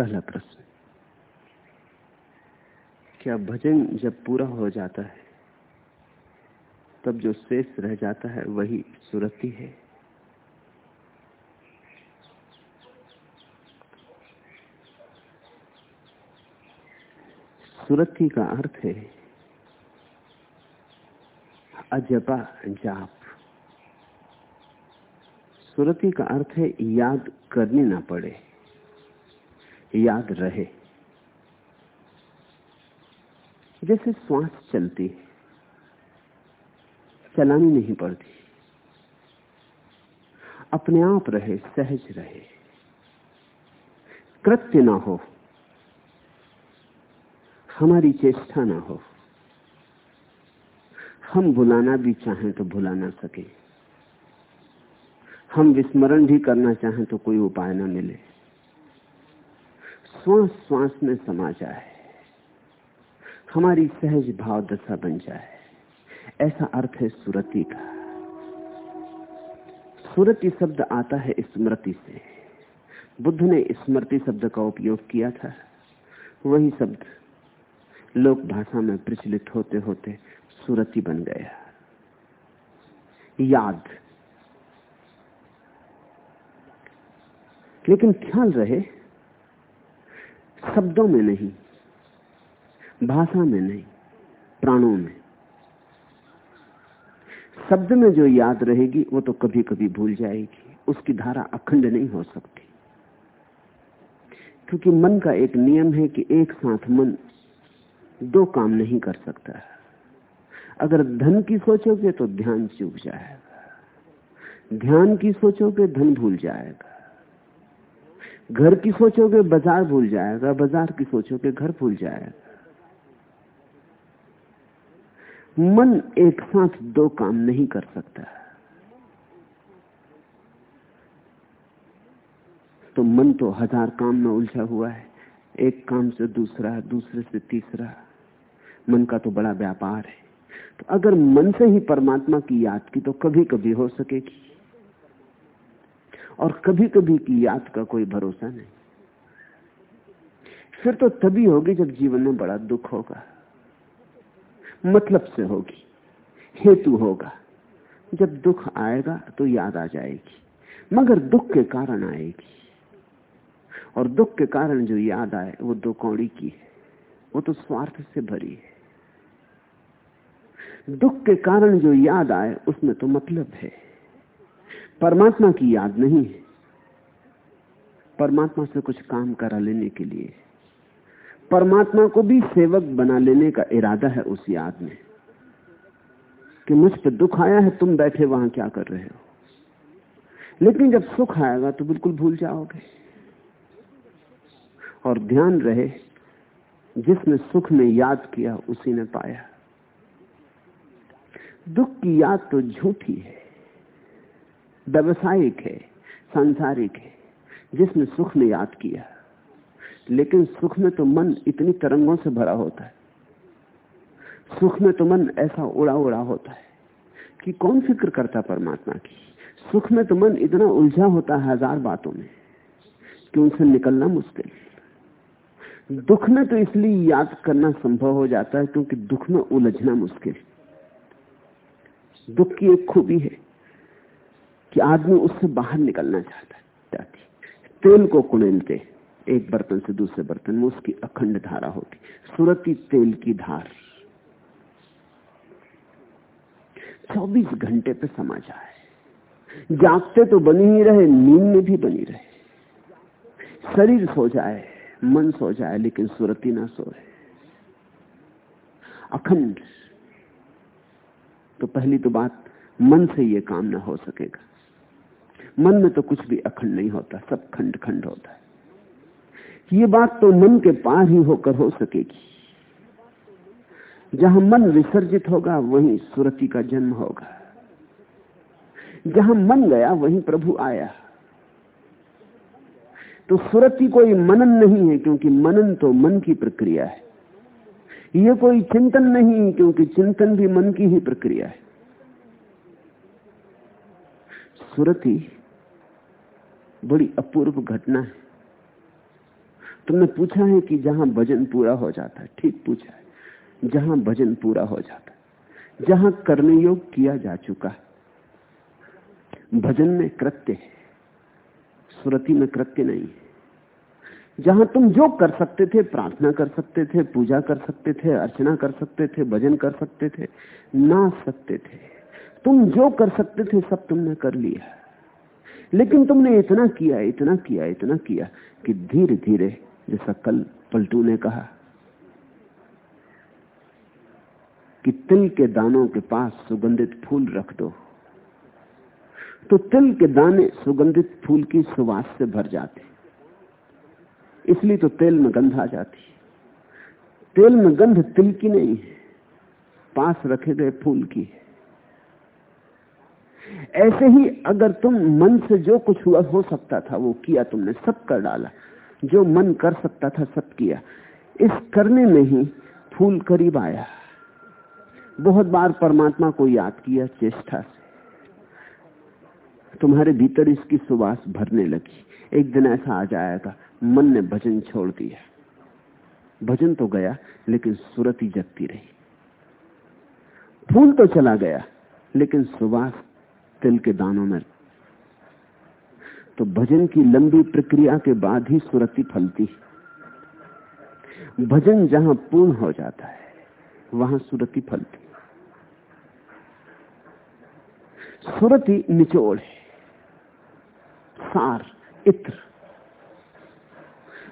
पहला प्रश्न क्या भजन जब पूरा हो जाता है, तब जो शेष रह जाता है वही सुरती है? सुरती का अर्थ है, अजपा जाप। सुरती का अर्थ है, याद करनी ना पड़े। याद रहे। जैसे श्वास चलती है चलानी नहीं पड़ती। अपने आप रहे, सहज रहे। कृत्य ना हो, हमारी चेष्टा ना हो। हम भुलाना भी चाहें तो भुला ना सके। हम विस्मरण भी करना चाहें तो कोई उपाय ना मिले। श्वास श्वास में समा जाए। हमारी सहज भाव दशा बन जाए। ऐसा अर्थ है सुरति का। सुरति शब्द आता है स्मृति से। बुद्ध ने स्मृति शब्द का उपयोग किया था। वही शब्द लोक भाषा में प्रचलित होते होते सुरति बन गया। याद। लेकिन ख्याल रहे शब्दों में नहीं, भाषा में नहीं, प्राणों में। शब्द में जो याद रहेगी, वो तो कभी कभी भूल जाएगी। उसकी धारा अखंड नहीं हो सकती। क्योंकि मन का एक नियम है कि एक साथ मन दो काम नहीं कर सकता है। अगर धन की सोचोगे तो ध्यान चूक जाएगा। ध्यान की सोचोगे, धन भूल जाएगा। घर की सोचोगे बाज़ार भूल जाएगा, बाज़ार की सोचोगे घर भूल जाएगा। मन एक साथ दो काम नहीं कर सकता। तो मन तो हज़ार काम में उलझा हुआ है, एक काम से दूसरा, दूसरे से तीसरा। मन का तो बड़ा व्यापार है। तो अगर मन से ही परमात्मा की याद की तो कभी कभी हो सकेगी। और कभी कभी की याद का कोई भरोसा नहीं। फिर तो तभी होगी जब जीवन में बड़ा दुख होगा। मतलब से होगी, हेतु होगा। जब दुख आएगा तो याद आ जाएगी, मगर दुख के कारण आएगी। और दुख के कारण जो याद आए, वो दो कौड़ी की है। वो तो स्वार्थ से भरी है। दुख के कारण जो याद आए, उसमें तो मतलब है। परमात्मा की याद नहीं है। परमात्मा से कुछ काम करा लेने के लिए। परमात्मा को भी सेवक बना लेने का इरादा है उस याद में। कि मुझ पर दुख आया है, तुम बैठे वहाँ क्या कर रहे हो? लेकिन जब सुख आएगा तो बिल्कुल भूल जाओगे। और ध्यान रहे, जिसने सुख में याद किया, उसी ने पाया। दुख की याद तो झूठी है। व्यवसायिक है, सांसारिक है, जिसने सुख में याद किया। लेकिन सुख में तो मन इतनी तरंगों से भरा होता है। सुख में तो मन ऐसा उड़ा उड़ा होता है कि कौन फ़िक्र करता परमात्मा की? सुख में तो मन इतना उलझा होता है हज़ार बातों में कि उनसे निकलना मुश्किल। दुख में तो इसलिए याद करना संभव हो जाता है क्योंकि दुख में उलझना मुश्किल। दुख की एक खूबी है। कि आदमी उससे बाहर निकलना चाहता है तेल को कुणेलते एक बर्तन से दूसरे बर्तन में उसकी अखंड धारा होती, सुरती तेल की धार। 24 घंटे पे समा जाए। जागते तो बनी ही रहे, नींद में भी बनी रहे। शरीर सो जाए, मन सो जाए, लेकिन सुरती ना सोए। अखंड। तो पहली तो बात, मन से ये काम ना हो सकेगा। मन में तो कुछ भी अखंड नहीं होता, सब खंड खंड होता है। ये बात तो मन के पार ही होकर हो सकेगी। जहाँ मन विसर्जित होगा, वहीं सुरति का जन्म होगा। जहाँ मन गया, वहीं प्रभु आया। तो सुरति कोई मनन नहीं है, क्योंकि मनन तो मन की प्रक्रिया है। यह कोई चिंतन नहीं, क्योंकि चिंतन भी मन की ही प्रक्रिया है। सुरति बड़ी अपूर्व घटना है। तुमने पूछा है कि जहाँ भजन पूरा हो जाता है, ठीक पूछा है, जहाँ भजन पूरा हो जाता है, जहाँ करने योग किया जा चुका है। भजन में कृत्य है, सुरति में कृत्य नहीं है। जहाँ तुम जो कर सकते थे, प्रार्थना कर सकते थे, पूजा कर सकते थे, अर्चना कर सकते थे, भजन कर सकते थे नाच सकते थे। तुम जो कर सकते थे, सब तुमने कर लिया लेकिन तुमने इतना किया इतना किया इतना किया कि धीरे धीरे जैसा कल पलटू ने कहा, कि तिल के दानों के पास सुगंधित फूल रख दो। तो तिल के दाने सुगंधित फूल की सुवास से भर जाते। इसलिए तो तेल में गंध आ जाती। तेल में गंध तिल की नहीं है, पास रखे गए फूल की है। ऐसे ही अगर तुम मन से जो कुछ हुआ, हो सकता था, वो किया तुमने, सब कर डाला। जो मन कर सकता था, सब किया। इस करने में ही फूल करीब आया। बहुत बार परमात्मा को याद किया, चेष्टा से। तुम्हारे भीतर इसकी सुवास भरने लगी। एक दिन ऐसा आ जाएगा, मन ने भजन छोड़ दिया। भजन तो गया, लेकिन सुरती जगती रही। फूल तो चला गया, लेकिन सुवास तिल के दानों में। तो भजन की लंबी प्रक्रिया के बाद ही सुरती फलती भजन जहाँ पूर्ण हो जाता है, वहाँ सुरती फलती सुरती निचोड़ है। सार, इत्र।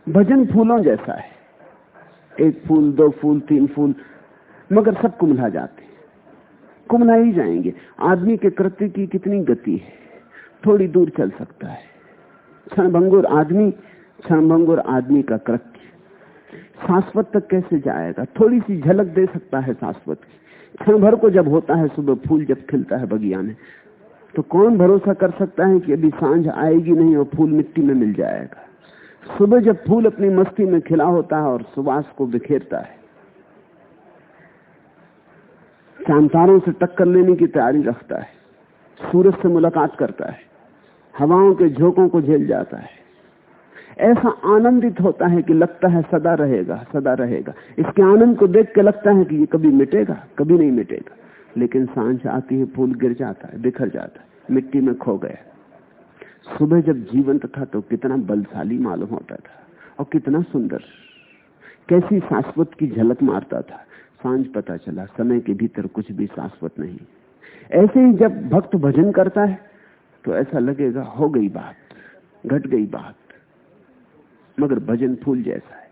भजन फूलों जैसा है। एक फूल, दो फूल, तीन फूल, मगर सब कुमला जाते कुमला ही जाएँगे। आदमी के कृत्य की कितनी गति है। थोड़ी दूर चल सकता है। क्षणभंगुर आदमी क्षणभंगुर आदमी का कृत्य। शाश्वत तक कैसे जाएगा? थोड़ी सी झलक दे सकता है शाश्वत की। क्षण भर को जब होता है, सुबह फूल जब खिलता है बगिया में तो कौन भरोसा कर सकता है कि अभी साँझ आएगी नहीं और फूल मिट्टी में मिल जाएगा? सुबह जब फूल अपनी मस्ती में खिला होता है और सुबास को बिखेरता है चांतारों से टक्कर लेने की तैयारी रखता है, सूरज से मुलाकात करता है, हवाओं के झोंकों को झेल जाता है। ऐसा आनंदित होता है कि लगता है सदा रहेगा सदा रहेगा। इसके आनंद को देख के लगता है कि ये कभी मिटेगा, कभी नहीं मिटेगा। लेकिन साँझ आती है, फूल गिर जाता है, बिखर जाता है, मिट्टी में खो गया। सुबह जब जीवंत था तो कितना बलशाली मालूम होता था और कितना सुंदर। कैसी शाश्वत की झलक मारता था। साँझ पता चला, समय के भीतर कुछ भी शाश्वत नहीं। ऐसे ही जब भक्त भजन करता है तो ऐसा लगेगा, हो गई बात, घट गई बात, मगर भजन फूल जैसा है।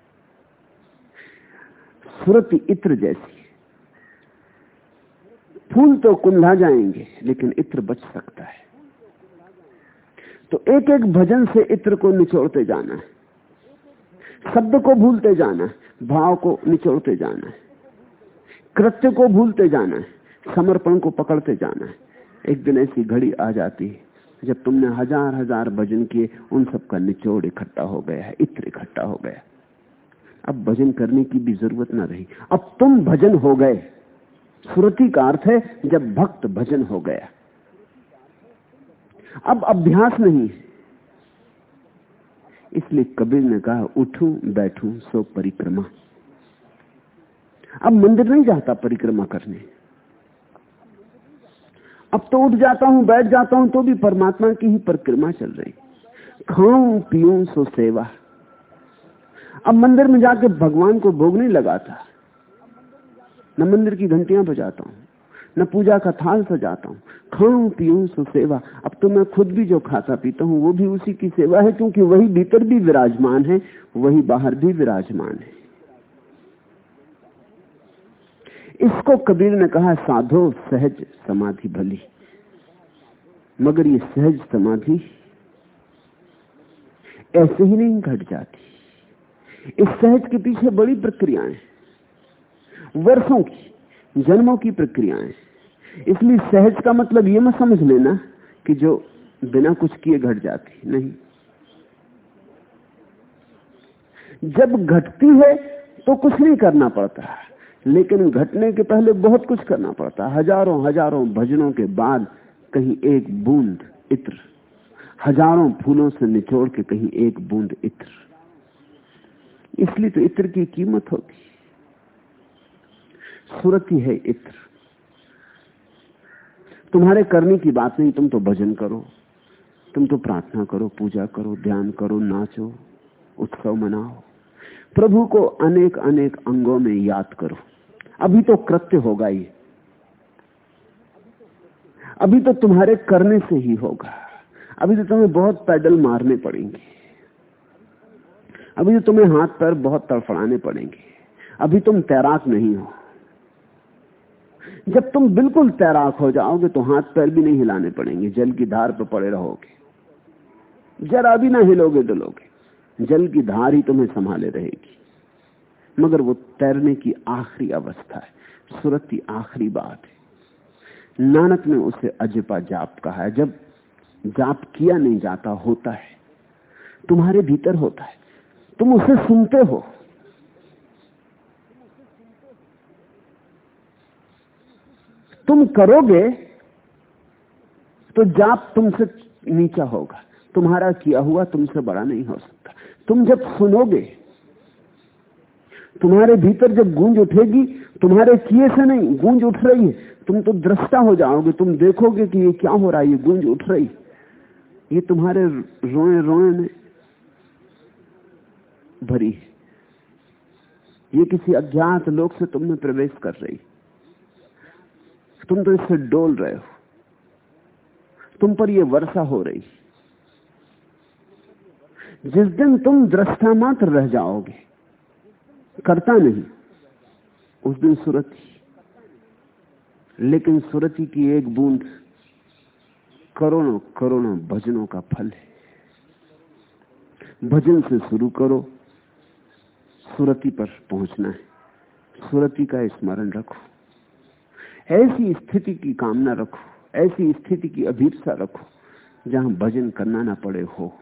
सुरत इत्र जैसी फूल तो कुंधा जाएँगे, लेकिन इत्र बच सकता है। तो एक एक भजन से इत्र को निचोड़ते जाना है। शब्द को भूलते जाना है, भाव को निचोड़ते जाना है। कृत्य को भूलते जाना है, समर्पण को पकड़ते जाना है। एक दिन ऐसी घड़ी आ जाती है, जब तुमने हज़ार हज़ार भजन किए, उन सब का निचोड़ इकट्ठा हो गया है, इत्र इकट्ठा हो गया अब भजन करने की भी ज़रूरत ना रही। अब तुम भजन हो गए। सुरति का अर्थ है, जब भक्त भजन हो गया। अब अभ्यास नहीं इसलिए कबीर ने कहा, उठू, बैठू, सो परिक्रमा। अब मंदिर नहीं जाता परिक्रमा करने। अब तो उठ जाता हूँ, बैठ जाता हूँ तो भी परमात्मा की ही परिक्रमा चल रही। खाऊं, पीऊं, सो सेवा। अब मंदिर में जाके भगवान को भोग नहीं लगाता। न मंदिर की घंटियाँ बजाता हूँ, न पूजा का थाल सजाता हूँ। खाऊं, पीऊं, सो सेवा। अब तो मैं खुद भी जो खाता पीता हूँ, वो भी उसी की सेवा है, क्योंकि वही भीतर भी विराजमान है, वही बाहर भी विराजमान है। इसको कबीर ने कहा, साधो, सहज समाधि भली। मगर ये सहज समाधि ऐसे ही नहीं घट जाती। इस सहज के पीछे बड़ी प्रक्रियाएँ वर्षों की, जन्मों की प्रक्रियाएँ इसलिए सहज का मतलब ये मत समझ लेना कि जो बिना कुछ किए घट जाती, नहीं। जब घटती है तो कुछ नहीं करना पड़ता। लेकिन घटने के पहले बहुत कुछ करना पड़ता। हज़ारों हज़ारों भजनों के बाद कहीं एक बूंद इत्र। हज़ारों फूलों से निचोड़ के कहीं एक बूंद इत्र। इसलिए तो इत्र की कीमत होगी। सूरत ही है इत्र। तुम्हारे करने की बात नहीं, तुम तो भजन करो। तुम तो प्रार्थना करो, पूजा करो, ध्यान करो, नाचो, उत्सव मनाओ। प्रभु को अनेक अनेक अंगों में याद करो। अभी तो कृत्य होगा ही अभी तो तुम्हारे करने से ही होगा। अभी तो तुम्हें बहुत पैदल मारने पड़ेंगे। अभी तो तुम्हें हाथ पैर बहुत तड़फड़ाने पड़ेंगे। अभी तुम तैराक नहीं हो। जब तुम बिल्कुल तैराक हो जाओगे तो हाथ पैर भी नहीं हिलाने पड़ेंगे। जल की धार पर पड़े रहोगे। जरा भी ना हिलोगे डुलोगे जल की धार ही तुम्हें संभाले रहेगी। मगर वो तैरने की आखिरी अवस्था है। सूरत की आखिरी बात है। नानक ने उसे अजपा जाप कहा है। जब जाप किया नहीं जाता, होता है। तुम्हारे भीतर होता है। तुम उसे सुनते हो। तुम करोगे तो जाप तुमसे नीचा होगा। तुम्हारा किया हुआ तुमसे बड़ा नहीं हो सकता। तुम जब सुनोगे तुम्हारे भीतर जब गूंज उठेगी, तुम्हारे किए से नहीं, गूंज उठ रही है। तुम तो दृष्टा हो जाओगे, तुम देखोगे कि ये क्या हो रहा है, ये गूंज उठ रही ये तुम्हारे रोए रोए में भरी ये किसी अज्ञात लोक से तुम में प्रवेश कर रही तुम तो इससे डोल रहे हो। तुम पर ये वर्षा हो रही जिस दिन तुम दृष्टा मात्र रह जाओगे करता नहीं। उस दिन सुरती लेकिन सुरती की एक बूंद करोड़ों करोड़ों भजनों का फल है। भजन से शुरू करो। सुरती पर पहुँचना है। सुरती का स्मरण रखो। ऐसी स्थिति की कामना रखो। ऐसी स्थिति की अभीपसा रखो, जहाँ भजन करना ना पड़े हो।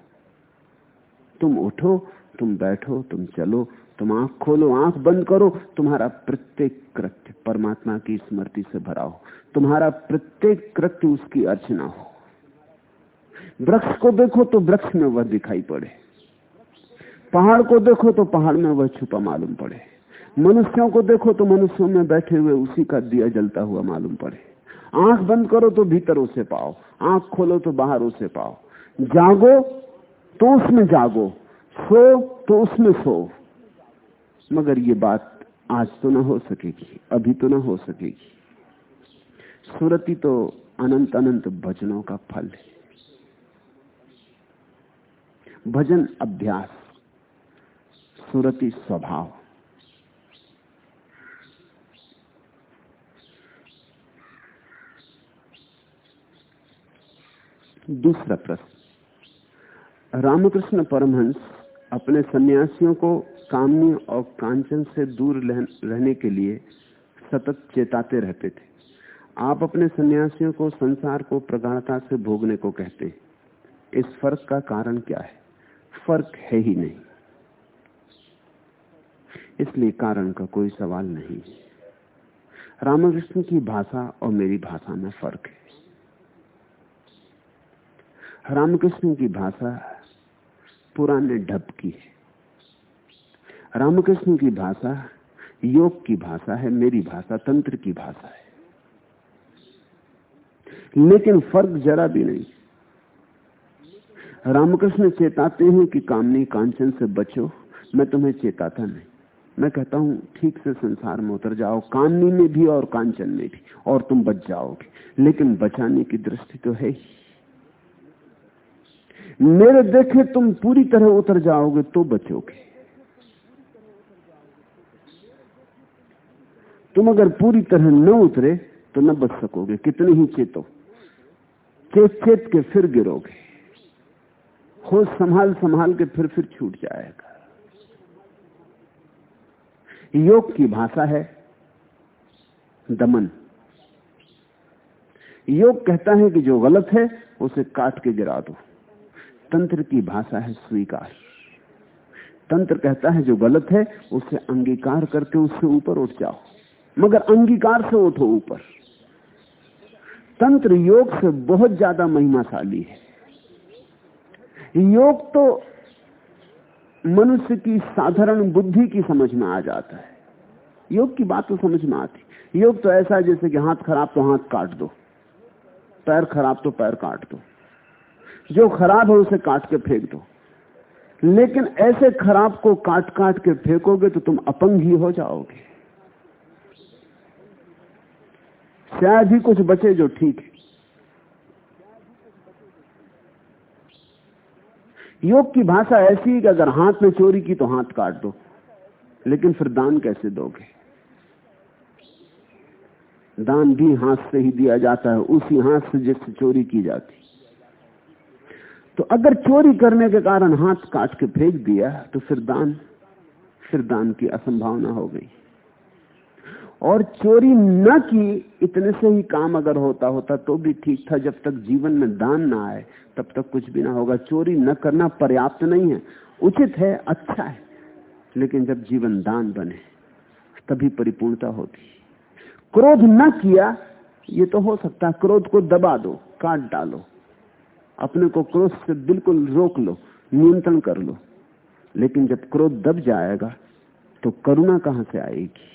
तुम उठो, तुम बैठो, तुम चलो तुम आँख खोलो, आँख बंद करो, तुम्हारा प्रत्येक कृत्य परमात्मा की स्मृति से भरा हो। तुम्हारा प्रत्येक कृत्य उसकी अर्चना हो। वृक्ष को देखो तो वृक्ष में वह दिखाई पड़े। पहाड़ को देखो तो पहाड़ में वह छुपा मालूम पड़े। मनुष्यों को देखो तो मनुष्यों में बैठे हुए उसी का दिया जलता हुआ मालूम पड़े। आँख बंद करो तो भीतर उसे पाओ, आँख खोलो तो बाहर उसे पाओ। जागो तो उसमें जागो, सो तो उसमें सो। मगर ये बात आज तो ना हो सकेगी, अभी तो ना हो सकेगी। सुरति तो अनंत अनंत भजनों का फल है। भजन अभ्यास, सुरति स्वभाव। दूसरा प्रश्न, रामकृष्ण परमहंस अपने सन्यासियों को कामनी और कांचन से दूर रहने के लिए सतत चेताते रहते थे। आप अपने सन्यासियों को संसार को प्रगाढ़ता से भोगने को कहते हैं। इस फ़र्क का कारण क्या है? फ़र्क है ही नहीं। इसलिए कारण का कोई सवाल नहीं रामकृष्ण की भाषा और मेरी भाषा में फ़र्क है। रामकृष्ण की भाषा पुराने ढप की है। रामकृष्ण की भाषा योग की भाषा है, मेरी भाषा तंत्र की भाषा है। लेकिन फ़र्क जरा भी नहीं। रामकृष्ण चेताते हैं कि कामनी कांचन से बचो, मैं तुम्हें चेताता नहीं। मैं कहता हूँ, ठीक से संसार में उतर जाओ, कामनी में भी और कांचन में भी, और तुम बच जाओगे। लेकिन बचाने की दृष्टि तो है ही। मेरे देखे तुम पूरी तरह उतर जाओगे तो बचोगे। तुम अगर पूरी तरह न उतरे तो न बच सकोगे। कितने ही चेतो। चेत चेत के फिर गिरोगे। होश संभाल संभाल के फिर फिर छूट जाएगा। योग की भाषा है दमन। योग कहता है कि जो गलत है, उसे काट के गिरा दो। तंत्र की भाषा है स्वीकार। तंत्र कहता है जो गलत है, उसे अंगीकार करके उससे ऊपर उठ जाओ। मगर अंगीकार से उठो ऊपर। तंत्र योग से बहुत ज़्यादा महिमाशाली है। योग तो मनुष्य की साधारण बुद्धि की समझ में आ जाता है। योग की बात तो समझ में आती। योग तो ऐसा है जैसे कि हाथ खराब तो हाथ काट दो, पैर खराब तो पैर काट दो। जो खराब है उसे काट के फेंक दो। लेकिन ऐसे खराब को काट काट के फेंकोगे तो तुम अपंग ही हो जाओगे। शायद ही कुछ बचे जो ठीक है। योग की भाषा ऐसी है कि अगर हाथ में चोरी की तो हाथ काट दो। लेकिन फिर दान कैसे दोगे? दान भी हाथ से ही दिया जाता है, उसी हाथ से जिससे चोरी की जाती। तो अगर चोरी करने के कारण हाथ काट के फेंक दिया तो फिर दान फिर दान की असंभावना हो गई। और चोरी न की, इतने से ही काम अगर होता होता तो भी ठीक था। जब तक जीवन में दान ना आए, तब तक कुछ भी ना होगा। चोरी न करना पर्याप्त नहीं है। उचित है अच्छा है। लेकिन जब जीवन दान बने, तभी परिपूर्णता होती। क्रोध न किया, ये तो हो सकता है, क्रोध को दबा दो, काट डालो। अपने को क्रोध से बिल्कुल रोक लो, नियंत्रण कर लो। लेकिन जब क्रोध दब जाएगा तो करुणा कहाँ से आएगी?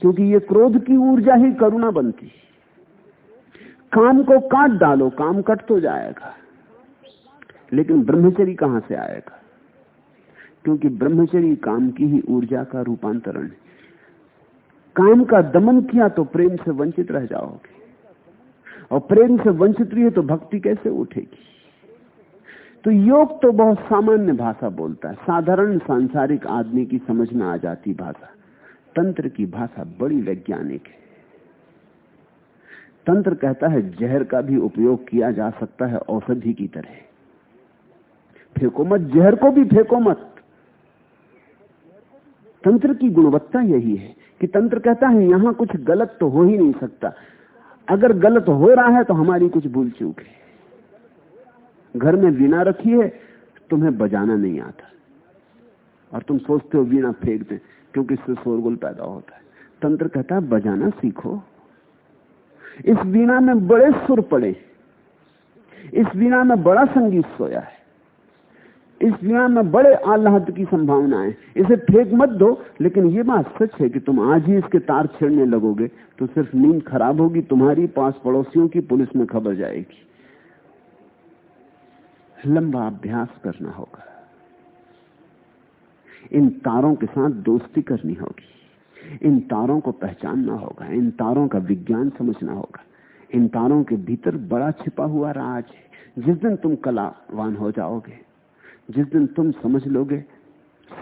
क्योंकि ये क्रोध की ऊर्जा ही करुणा बनती काम को काट डालो, काम कट तो जाएगा। लेकिन ब्रह्मचरी कहाँ से आएगा? क्योंकि ब्रह्मचरी काम की ही ऊर्जा का रूपांतरण है। काम का दमन किया तो प्रेम से वंचित रह जाओगे। और प्रेम से वंचित रही तो भक्ति कैसे उठेगी? तो योग तो बहुत सामान्य भाषा बोलता है। साधारण सांसारिक आदमी की समझ में आ जाती भाषा। तंत्र की भाषा बड़ी वैज्ञानिक है। तंत्र कहता है, जहर का भी उपयोग किया जा सकता है औषधि की तरह। फेंको मत, जहर को भी फेंको मत। तंत्र की गुणवत्ता यही है कि तंत्र कहता है, यहाँ कुछ गलत तो हो ही नहीं सकता। अगर गलत हो रहा है तो हमारी कुछ भूल चूक है। घर में वीणा रखी है, तुम्हें बजाना नहीं आता। और तुम सोचते हो वीणा फेंक दे। क्योंकि इससे शोरगुल पैदा होता है। तंत्र कहता है, बजाना सीखो। इस वीणा में बड़े सुर पड़े। इस वीणा में बड़ा संगीत सोया है। इस वीणा में बड़े आह्लाद की संभावनाएँ। इसे फेंक मत दो, लेकिन ये बात सच है कि तुम आज ही इसके तार छेड़ने लगोगे तो सिर्फ़ नींद खराब होगी, तुम्हारी पास पड़ोसियों की पुलिस में खबर जाएगी। लंबा अभ्यास करना होगा। इन तारों के साथ दोस्ती करनी होगी। इन तारों को पहचानना होगा, इन तारों का विज्ञान समझना होगा। इन तारों के भीतर बड़ा छिपा हुआ राज है। जिस दिन तुम कलावान हो जाओगे, जिस दिन तुम समझ लोगे,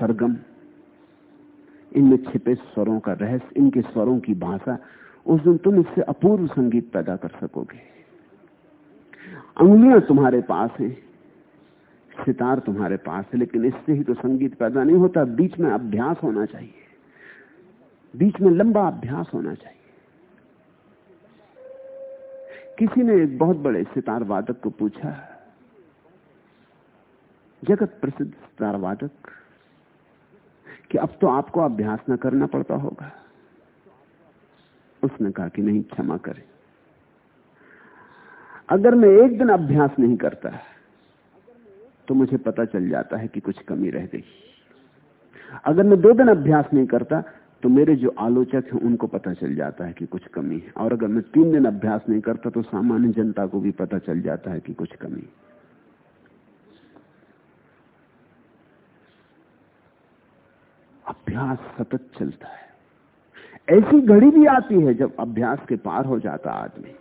सरगम, इनमें छिपे स्वरों का रहस्य, इनके स्वरों की भाषा, उस दिन तुम इससे अपूर्व संगीत पैदा कर सकोगे। अंगुलियाँ तुम्हारे पास हैं। सितार तुम्हारे पास है, लेकिन इससे ही तो संगीत पैदा नहीं होता। बीच में अभ्यास होना चाहिए। बीच में लंबा अभ्यास होना चाहिए। किसी ने एक बहुत बड़े सितार वादक को पूछा, जगत प्रसिद्ध सितार वादक कि अब तो आपको अभ्यास न करना पड़ता होगा। उसने कहा कि नहीं, क्षमा करें। अगर मैं एक दिन अभ्यास नहीं करता तो मुझे पता चल जाता है कि कुछ कमी रह गई। अगर मैं दो दिन अभ्यास नहीं करता तो मेरे जो आलोचक हैं, उनको पता चल जाता है कि कुछ कमी है। और अगर मैं तीन दिन अभ्यास नहीं करता तो सामान्य जनता को भी पता चल जाता है कि कुछ कमी अभ्यास सतत चलता है। ऐसी घड़ी भी आती है जब अभ्यास के पार हो जाता आदमी।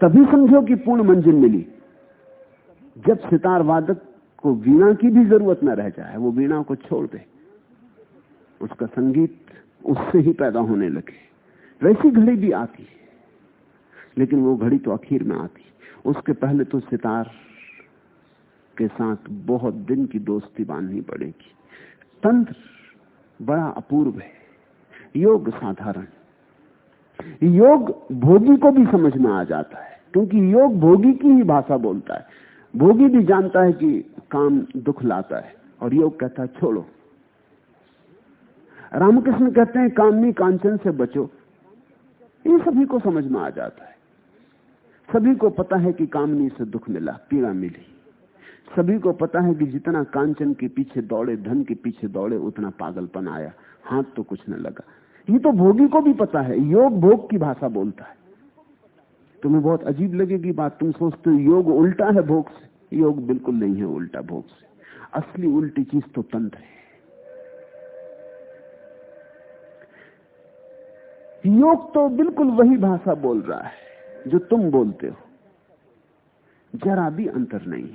तभी समझो कि पूर्ण मंजिल मिली। जब सितार वादक को वीणा की भी ज़रूरत न रह जाए, वो वीणा को छोड़ दे। उसका संगीत उससे ही पैदा होने लगे। वैसी घड़ी भी आती है, लेकिन वो घड़ी तो आखिर में आती उसके पहले तो सितार के साथ बहुत दिन की दोस्ती बांधनी पड़ेगी। तंत्र बड़ा अपूर्व है, योग साधारण। योग भोगी को भी समझ में आ जाता है, क्योंकि योग भोगी की ही भाषा बोलता है। भोगी भी जानता है कि काम दुख लाता है। और योग कहता है, छोड़ो। रामकृष्ण कहते हैं कामनी कांचन से बचो। ये सभी को समझ में आ जाता है। सभी को पता है कि कामनी से दुख मिला, पीड़ा मिली। सभी को पता है कि जितना कांचन के पीछे दौड़े, धन के पीछे दौड़े, उतना पागलपन आया। हाथ तो कुछ न लगा। ये तो भोगी को भी पता है। योग भोग की भाषा बोलता है। तुम्हें बहुत अजीब लगेगी बात, तुम सोचते हो योग उल्टा है भोग से। योग बिल्कुल नहीं है उल्टा भोग से। असली उल्टी चीज़ तो तंत्र है। योग तो बिल्कुल वही भाषा बोल रहा है जो तुम बोलते हो। जरा भी अंतर नहीं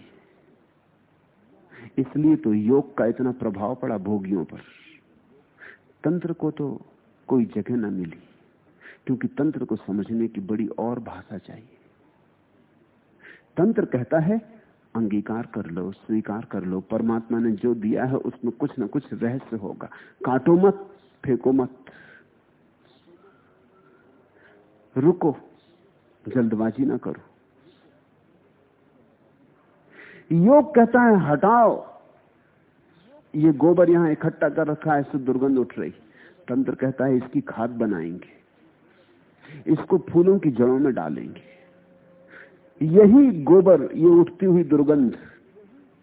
इसलिए तो योग का इतना प्रभाव पड़ा भोगियों पर। तंत्र को तो कोई जगह ना मिली। क्योंकि तंत्र को समझने की बड़ी और भाषा चाहिए। तंत्र कहता है, अंगीकार कर लो, स्वीकार कर लो, परमात्मा ने जो दिया है उसमें कुछ ना कुछ रहस्य होगा। काटो मत, फेंको मत। रुको, जल्दबाजी ना करो। योग कहता है, हटाओ। ये गोबर यहाँ इकट्ठा कर रखा है, इससे दुर्गंध उठ रही। तंत्र कहता है, इसकी खाद बनाएँगे। इसको फूलों की जड़ों में डालेंगे। यही गोबर, ये उठती हुई दुर्गंध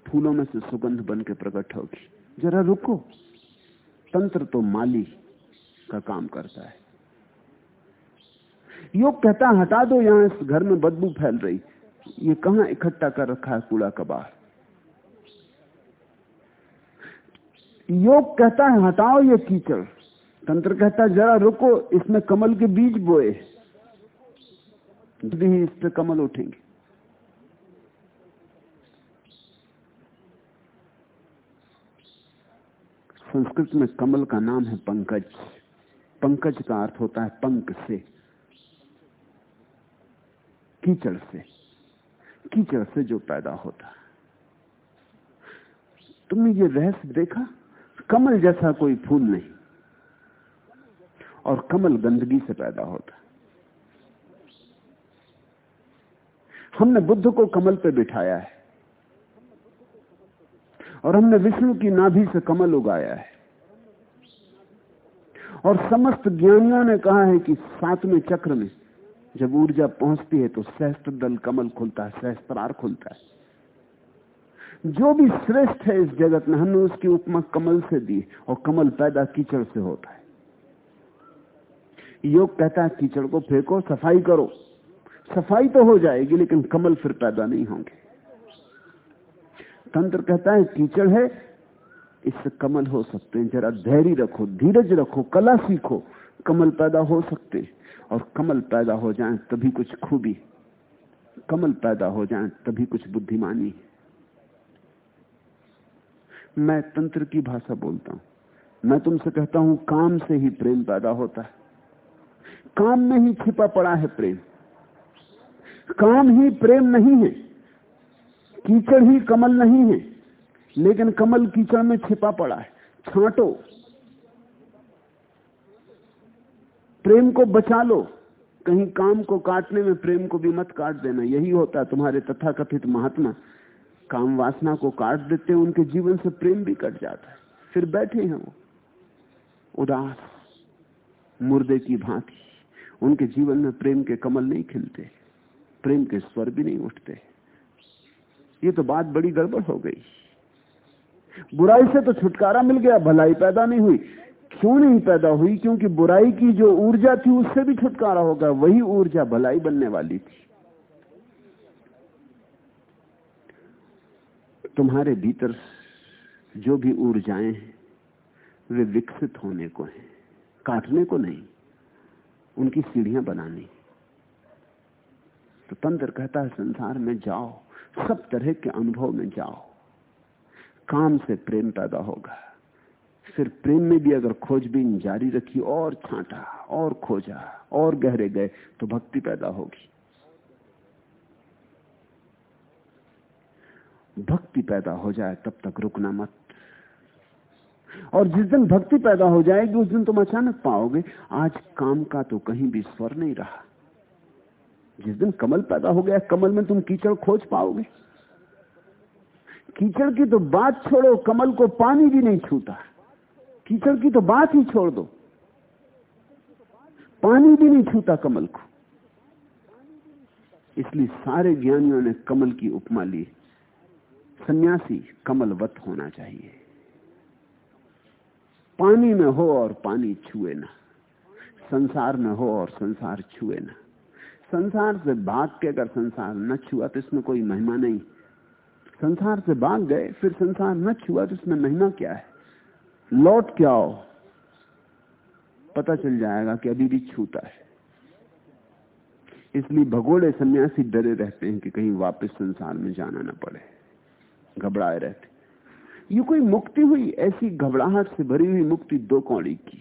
फूलों में से सुगंध बन के प्रकट होगी। जरा रुको। तंत्र तो माली का काम करता है। योग कहता, हटा दो यहाँ इस घर में बदबू फैल रही। ये कहाँ इकट्ठा कर रखा है कूड़ा कबाड़? योग कहता है, हटाओ ये कीचड़। तंत्र कहता जरा रुको, इसमें कमल के बीज बोए। ही इस पे कमल उठेंगे। संस्कृत में कमल का नाम है पंकज। पंकज का अर्थ होता है पंक से। कीचड़ से। कीचड़ से जो पैदा होता है। तुमने ये रहस्य देखा? कमल जैसा कोई फूल नहीं। और कमल गंदगी से पैदा होता हमने बुद्ध को कमल पे बिठाया है। और हमने विष्णु की नाभि से कमल उगाया है। और समस्त ज्ञानियों ने कहा है कि सातवें चक्र में जब ऊर्जा पहुँचती है तो सहस्त्र दल कमल खुलता है सहस्त्रार खुलता है। जो भी श्रेष्ठ है इस जगत में हमने उसकी उपमा कमल से दी और कमल पैदा कीचड़ से होता है। योग कहता है, कीचड़ को फेंको, सफ़ाई करो। सफ़ाई तो हो जाएगी, लेकिन कमल फिर पैदा नहीं होंगे। तंत्र कहता है, कीचड़ है, इससे कमल हो सकते हैं। जरा धैर्य रखो, धीरज रखो, कला सीखो, कमल पैदा हो सकते और कमल पैदा हो जाए, तभी कुछ खूबी। कमल पैदा हो जाए, तभी कुछ बुद्धिमानी। मैं तंत्र की भाषा बोलता हूँ। मैं तुमसे कहता हूँ, काम से ही प्रेम पैदा होता है। काम में ही छिपा पड़ा है प्रेम। काम ही प्रेम नहीं है, कीचड़ ही कमल नहीं है, लेकिन कमल कीचड़ में छिपा पड़ा है। छांटो। प्रेम को बचा लो। कहीं काम को काटने में प्रेम को भी मत काट देना। यही होता है तुम्हारे तथाकथित महात्मा। काम वासना को काट देते हैं, उनके जीवन से प्रेम भी कट जाता है। फिर बैठे हैं वो। उदास, मुर्दे की भांति। उनके जीवन में प्रेम के कमल नहीं खिलते, प्रेम के स्वर भी नहीं उठते। ये तो बात बड़ी गड़बड़ हो गई। बुराई से तो छुटकारा मिल गया, भलाई पैदा नहीं हुई। क्यों नहीं पैदा हुई? क्योंकि बुराई की जो ऊर्जा थी, उससे भी छुटकारा होगा वही ऊर्जा भलाई बनने वाली थी। तुम्हारे भीतर जो भी ऊर्जाएँ हैं, वे विकसित होने को हैं, काटने को नहीं। उनकी सीढ़ियाँ बनानी। तो तंत्र कहता है, संसार में जाओ, सब तरह के अनुभव में जाओ। काम से प्रेम पैदा होगा। फिर प्रेम में भी अगर खोजबीन जारी रखी, और छांटा, और खोजा, और गहरे गए तो भक्ति पैदा होगी। भक्ति पैदा हो जाए, तब तक रुकना मत। और जिस दिन भक्ति पैदा हो जाएगी, उस दिन तुम अचानक पाओगे, आज काम का तो कहीं भी स्वर नहीं रहा। जिस दिन कमल पैदा हो गया, कमल में तुम कीचड़ खोज पाओगे। कीचड़ की तो बात छोड़ो, कमल को पानी भी नहीं छूता। कीचड़ की तो बात ही छोड़ दो। पानी भी नहीं छूता कमल को। इसलिए सारे ज्ञानियों ने कमल की उपमा ली। सन्यासी कमलवत होना चाहिए। पानी में हो और पानी छुए ना। संसार में हो और संसार छुए ना। संसार से भाग के अगर संसार न छुआ तो इसमें कोई महिमा नहीं। संसार से भाग गए, फिर संसार न छुआ तो इसमें महिमा क्या है? लौट के आओ। पता चल जाएगा कि अभी भी छूता है। इसलिए भगोड़े सन्यासी डरे रहते हैं कि कहीं वापस संसार में जाना ना पड़े। घबराए रहते ये कोई मुक्ति हुई? ऐसी घबराहट से भरी हुई मुक्ति दो कौड़ी की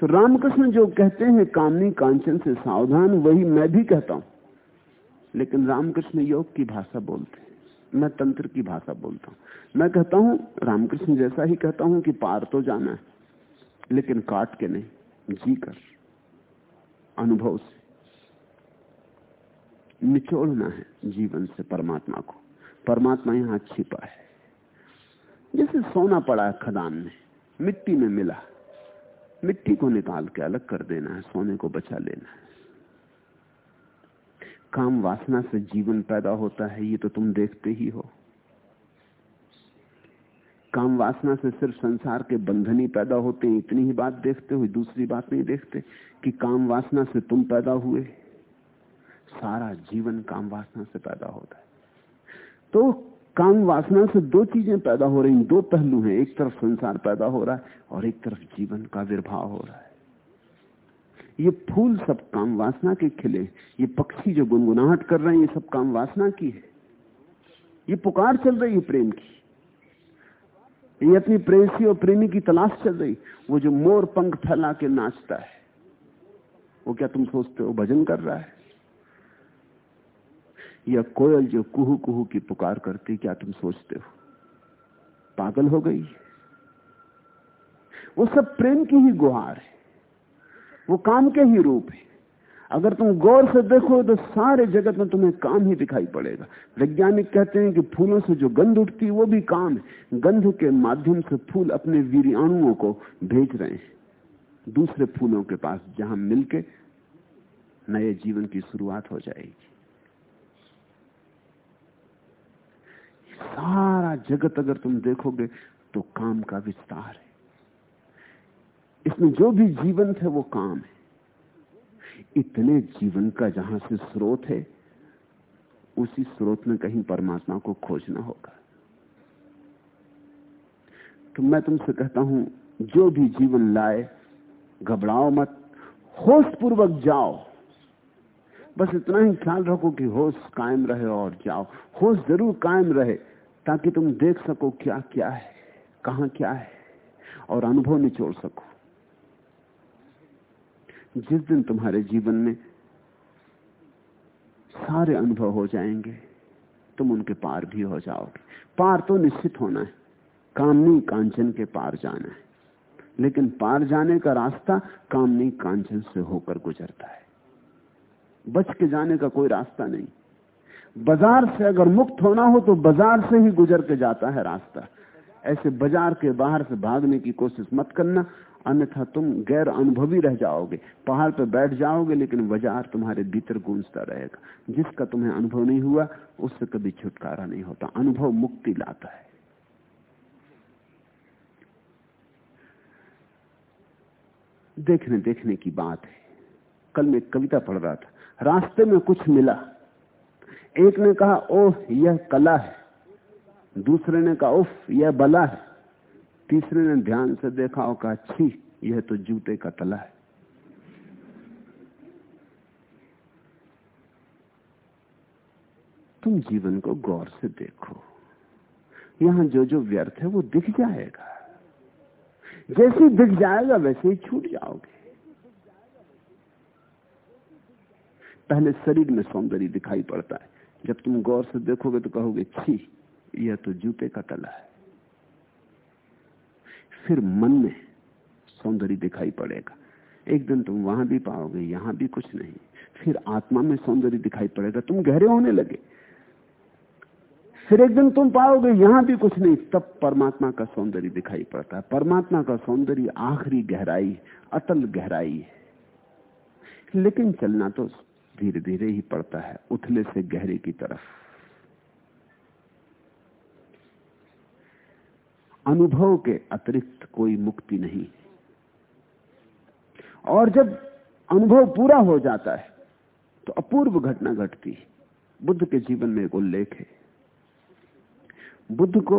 तो रामकृष्ण जो कहते हैं, कामनी कांचन से सावधान, वही मैं भी कहता हूँ। लेकिन रामकृष्ण योग की भाषा बोलते हैं। मैं तंत्र की भाषा बोलता हूँ। मैं कहता हूँ, रामकृष्ण जैसा ही कहता हूँ कि पार तो जाना है, लेकिन काट के नहीं जी कर अनुभव से। निचोड़ना है जीवन से परमात्मा को। परमात्मा यहाँ छिपा है। जैसे सोना पड़ा है खदान में, मिट्टी में मिला। मिट्टी को निकाल के अलग कर देना है, सोने को बचा लेना है। काम वासना से जीवन पैदा होता है, ये तो तुम देखते ही हो। काम वासना से सिर्फ़ संसार के बंधन ही पैदा होते हैं, इतनी ही बात देखते हुए दूसरी बात नहीं देखते कि काम वासना से तुम पैदा हुए। सारा जीवन काम वासना से पैदा होता है। तो काम वासना से दो चीज़ें पैदा हो रही दो पहलू हैं। एक तरफ़ संसार पैदा हो रहा है और एक तरफ़ जीवन का विर्भाव हो रहा है। ये फूल सब काम वासना के खिले ये पक्षी जो गुनगुनाहट कर रहे हैं, ये सब काम वासना की है। ये पुकार चल रही है प्रेम की। ये अपनी प्रेसी और प्रेमी की तलाश चल रही वो जो मोर पंख फैला के नाचता है, वो क्या तुम सोचते हो भजन कर रहा है? या कोयल जो कुहू कुहू की पुकार करती, क्या तुम सोचते हो? पागल हो गई? वो सब प्रेम की ही गुहार है। वो काम के ही रूप है। अगर तुम गौर से देखो तो सारे जगत में तुम्हें काम ही दिखाई पड़ेगा। वैज्ञानिक कहते हैं कि फूलों से जो गंध उठती, वो भी काम है। गंध के माध्यम से फूल अपने वीरियाणुओं को भेज रहे हैं। दूसरे फूलों के पास जहाँ मिलके नए जीवन की शुरुआत हो जाएगी। सारा जगत अगर तुम देखोगे तो काम का विस्तार है। इसमें जो भी जीवन है, वो काम है। इतने जीवन का जहाँ से स्रोत है, उसी स्रोत में कहीं परमात्मा को खोजना होगा। तो मैं तुमसे कहता हूँ, जो भी जीवन लाए, घबराओ मत, होश पूर्वक जाओ। बस इतना ही ख्याल रखो कि होश कायम रहे और जाओ। होश ज़रूर कायम रहे, ताकि तुम देख सको क्या क्या है, कहा क्या है, और अनुभव निचोड़ सको। जिस दिन तुम्हारे जीवन में सारे अनुभव हो जाएँगे, तुम उनके पार भी हो जाओगे। पार तो निश्चित होना है, कामनी कांचन के पार जाना है। लेकिन पार जाने का रास्ता कामनी कांचन से होकर गुजरता है। बच के जाने का कोई रास्ता नहीं। बाज़ार से अगर मुक्त होना हो तो बाज़ार से ही गुजर के जाता है रास्ता। ऐसे बाज़ार के बाहर से भागने की कोशिश मत करना, अन्यथा तुम गैर अनुभवी रह जाओगे। पहाड़ पर बैठ जाओगे, लेकिन बाज़ार तुम्हारे भीतर गूंजता रहेगा। जिसका तुम्हें अनुभव नहीं हुआ, उससे कभी छुटकारा नहीं होता। अनुभव मुक्ति लाता है। देखने देखने की बात है। कल मैं कविता पढ़ रहा था। रास्ते में कुछ मिला। एक ने कहा, ओह, यह कला है। दूसरे ने कहा उफ यह बला है। तीसरे ने ध्यान से देखा और कहा, छी, यह तो जूते का तला है। तुम जीवन को गौर से देखो। यहाँ जो जो व्यर्थ है, वो दिख जाएगा। जैसे दिख जाएगा, वैसे ही छूट जाओगे। पहले शरीर में सौंदर्य दिखाई पड़ता है। जब तुम गौर से देखोगे तो कहोगे, छी, यह तो जूते का तला है। फिर मन में सौंदर्य दिखाई पड़ेगा। एक दिन तुम वहाँ भी पाओगे, यहाँ भी कुछ नहीं। फिर आत्मा में सौंदर्य दिखाई पड़ेगा। तुम गहरे होने लगे। फिर एक दिन तुम पाओगे, यहाँ भी कुछ नहीं। तब परमात्मा का सौंदर्य दिखाई पड़ता है। परमात्मा का सौंदर्य आखिरी गहराई, अतल गहराई है। लेकिन चलना तो धीरे धीरे ही पड़ता है, उथले से गहरे की तरफ़। अनुभव के अतिरिक्त कोई मुक्ति नहीं। और जब अनुभव पूरा हो जाता है तो अपूर्व घटना घटती है। बुद्ध के जीवन में एक उल्लेख है। बुद्ध को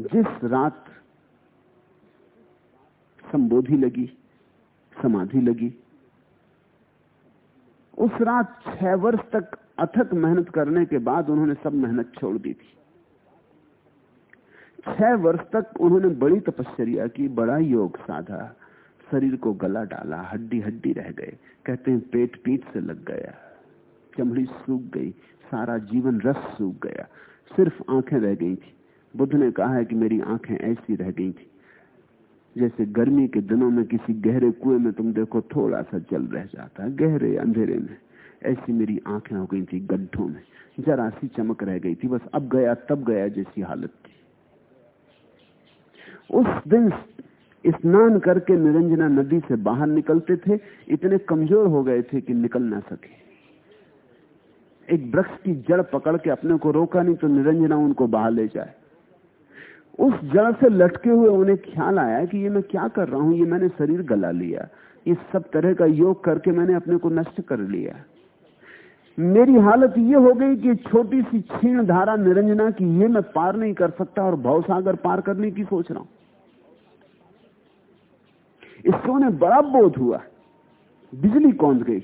जिस रात संबोधि लगी, समाधि लगी उस रात छह वर्ष तक अथक मेहनत करने के बाद उन्होंने सब मेहनत छोड़ दी थी। छह वर्ष तक उन्होंने बड़ी तपस्या की, बड़ा योग साधा, शरीर को गला डाला हड्डी हड्डी रह गए। कहते हैं पेट पीठ से लग गया, चमड़ी सूख गई, सारा जीवन रस सूख गया। सिर्फ़ आँखें रह गई थी। बुद्ध ने कहा है कि मेरी आँखें ऐसी रह गई थी। जैसे गर्मी के दिनों में किसी गहरे कुएँ में तुम देखो थोड़ा सा जल रह जाता है, गहरे अंधेरे में। ऐसी मेरी आँखें हो गई थी गड्ढों में। जरा सी चमक रह गई थी, बस अब गया, तब गया जैसी हालत थी। उस दिन स्नान करके निरंजना नदी से बाहर निकलते थे, इतने कमज़ोर हो गए थे कि निकल ना सके। एक वृक्ष की जड़ पकड़ के अपने को रोका, नहीं तो निरंजना उनको बाहर ले जाए। उस जड़ से लटके हुए उन्हें ख्याल आया कि ये मैं क्या कर रहा हूँ, ये मैंने शरीर गला लिया। इस सब तरह का योग करके मैंने अपने को नष्ट कर लिया। मेरी हालत ये हो गई कि छोटी सी क्षीण धारा निरंजना की ये मैं पार नहीं कर सकता और भवसागर पार करने की सोच रहा हूँ। इससे उन्हें बड़ा बोध हुआ। बिजली कौंध गई।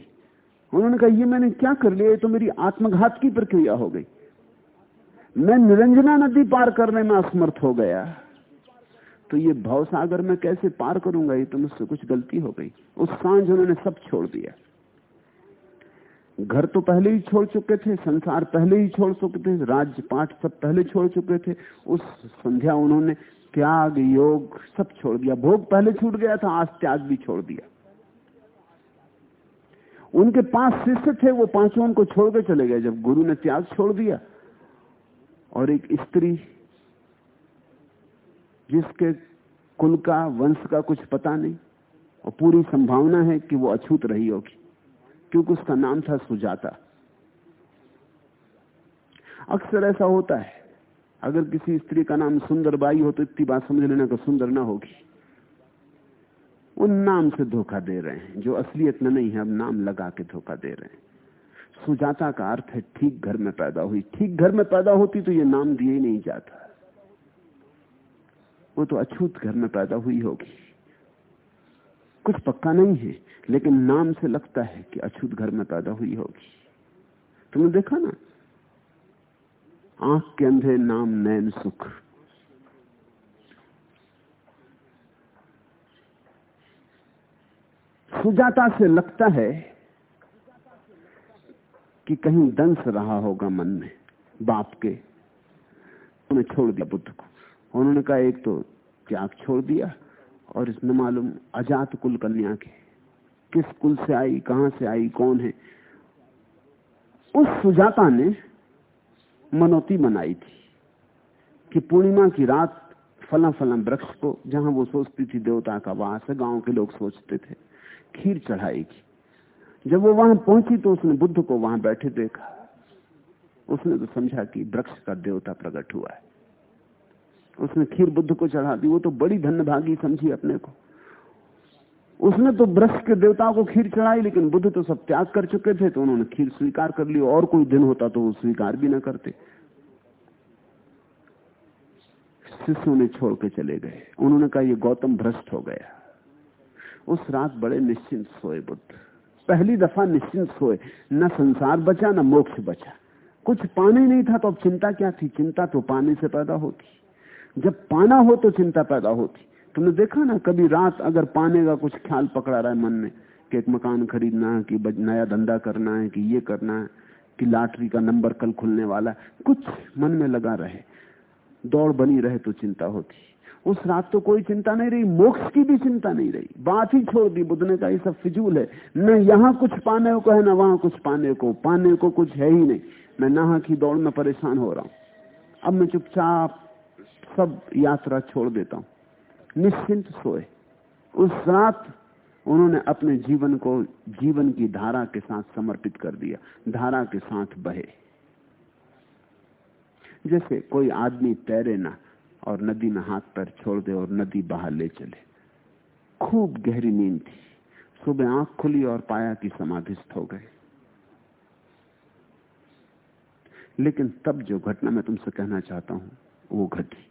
उन्होंने कहा, ये मैंने क्या कर लिया? तो मेरी आत्मघात की प्रक्रिया हो गई। मैं निरंजना नदी पार करने में असमर्थ हो गया। तो ये भव सागर में कैसे पार करूँगा? ये तो मुझसे कुछ गलती हो गई। उस साँझ उन्होंने सब छोड़ दिया। घर तो पहले ही छोड़ चुके थे, संसार पहले ही छोड़ चुके थे राज्य पाठ सब पहले छोड़ चुके थे। उस संध्या उन्होंने त्याग, योग सब छोड़ दिया। भोग पहले छूट गया था, आज त्याग भी छोड़ दिया। उनके पाँच शिष्य थे, वो पाँचों उनको छोड़ के चले गए। जब गुरु ने त्याग छोड़ दिया और एक स्त्री जिसके कुल का, वंश का कुछ पता नहीं, और पूरी संभावना है कि वो अछूत रही होगी, क्योंकि उसका नाम था सुजाता। अक्सर ऐसा होता है, अगर किसी स्त्री का नाम सुंदरबाई हो तो इतनी बात समझ लेना कि सुंदर ना होगी। उन नाम से धोखा दे रहे हैं, जो असलियत में नहीं है, अब नाम लगा के धोखा दे रहे हैं। सुजाता का अर्थ है ठीक घर में पैदा हुई। ठीक घर में पैदा होती तो ये नाम दिए ही नहीं जाता। वो तो अछूत घर में पैदा हुई होगी। कुछ पक्का नहीं है, लेकिन नाम से लगता है कि अछूत घर में पैदा हुई होगी। तुमने देखा ना? आँख के अंधे नाम नैन सुख। सुजाता से लगता है कि कहीं दंश रहा होगा मन में, बाप के। उन्हें छोड़ दिया बुद्ध को। उन्होंने कहा, एक तो त्याग छोड़ दिया और इसमें मालूम अजात कुल कन्या के। किस कुल से आई, कहाँ से आई, कौन है? उस सुजाता ने मनोती बनाई थी कि पूर्णिमा की रात फला फला वृक्ष को, जहाँ वो सोचती थी देवता का वहाँ से गाँव के लोग सोचते थे, खीर चढ़ाएगी। जब वो वहाँ पहुँची तो उसने बुद्ध को वहाँ बैठे देखा। उसने तो समझा कि वृक्ष का देवता प्रकट हुआ है। उसने खीर बुद्ध को चढ़ा दी, वो तो बड़ी धन्यभागी समझी अपने को। उसने तो वृक्ष के देवताओं को खीर चढ़ाई, लेकिन बुद्ध तो सब त्याग कर चुके थे तो उन्होंने खीर स्वीकार कर ली, और कोई दिन होता तो वो स्वीकार भी ना करते। शिष्यों ने छोड़ के चले गए। उन्होंने कहा, ये गौतम भ्रष्ट हो गया। उस रात बड़े निश्चिंत सोए बुद्ध। पहली दफ़ा निश्चिंत सोए न संसार बचा, न मोक्ष बचा। कुछ पाने नहीं था तो अब चिंता क्या थी? चिंता तो पाने से पैदा होती। जब पाना हो तो चिंता पैदा होती। तुमने देखा ना, कभी रात अगर पाने का कुछ ख्याल पकड़ा रहा है मन में, कि एक मकान खरीदना है, कि नया धंधा करना है, कि ये करना है, कि लॉटरी का नंबर कल खुलने वाला कुछ मन में लगा रहे। दौड़ बनी रहे तो चिंता होती। उस रात तो कोई चिंता नहीं रही, मोक्ष की भी चिंता नहीं रही। बात ही छोड़ दी, बुद्ध ने कहा सब फिजूल है। न यहाँ कुछ पाने को है, न वहाँ कुछ पाने को। पाने को कुछ है ही नहीं। मैं नहा की दौड़ में परेशान हो रहा हूँ। अब मैं चुपचाप सब यात्रा छोड़ देता हूँ। निश्चिंत सोए। उस रात उन्होंने अपने जीवन को जीवन की धारा के साथ समर्पित कर दिया। धारा के साथ बहे। जैसे कोई आदमी तैरे ना और नदी में हाथ पैर छोड़ दे और नदी बाहर ले चले। खूब गहरी नींद थी। सुबह आँख खुली और पाया कि समाधिस्थ हो गए। लेकिन तब जो घटना मैं तुमसे कहना चाहता हूँ, वो घटी।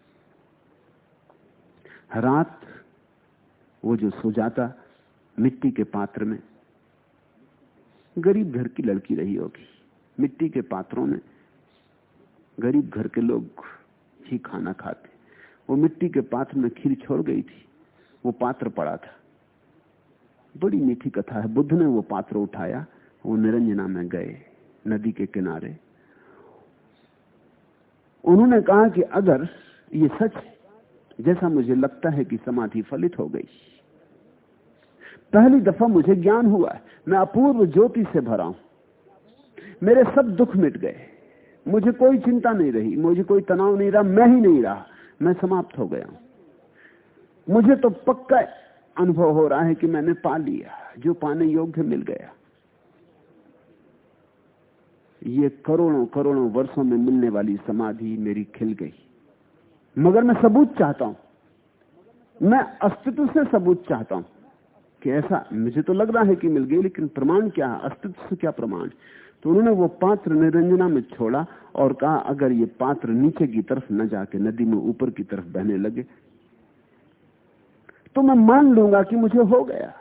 रात, वो जो सुजाता मिट्टी के पात्र में, गरीब घर की लड़की रही होगी। मिट्टी के पात्रों में गरीब घर के लोग ही खाना खाते। वो मिट्टी के पात्र में खीर छोड़ गई थी। वो पात्र पड़ा था। बड़ी मीठी कथा है। बुद्ध ने वो पात्र उठाया, वो निरंजना में गए नदी के किनारे। उन्होंने कहा कि अगर ये सच जैसा मुझे लगता है कि समाधि फलित हो गई। पहली दफ़ा मुझे ज्ञान हुआ है। मैं अपूर्व ज्योति से भरा हूँ। मेरे सब दुख मिट गए। मुझे कोई चिंता नहीं रही। मुझे कोई तनाव नहीं रहा। मैं ही नहीं रहा। मैं समाप्त हो गया। मुझे तो पक्का अनुभव हो रहा है कि मैंने पा लिया, जो पाने योग्य मिल गया। ये करोड़ों करोड़ों वर्षों में मिलने वाली समाधि मेरी खिल गई। मगर मैं सबूत चाहता हूँ, मैं अस्तित्व से सबूत चाहता हूँ कि ऐसा मुझे तो लग रहा है कि मिल गई, लेकिन प्रमाण क्या है? अस्तित्व से क्या प्रमाण? तो उन्होंने वो पात्र निरंजना में छोड़ा और कहा, अगर ये पात्र नीचे की तरफ़ न जाके नदी में ऊपर की तरफ़ बहने लगे तो मैं मान लूँगा कि मुझे हो गया।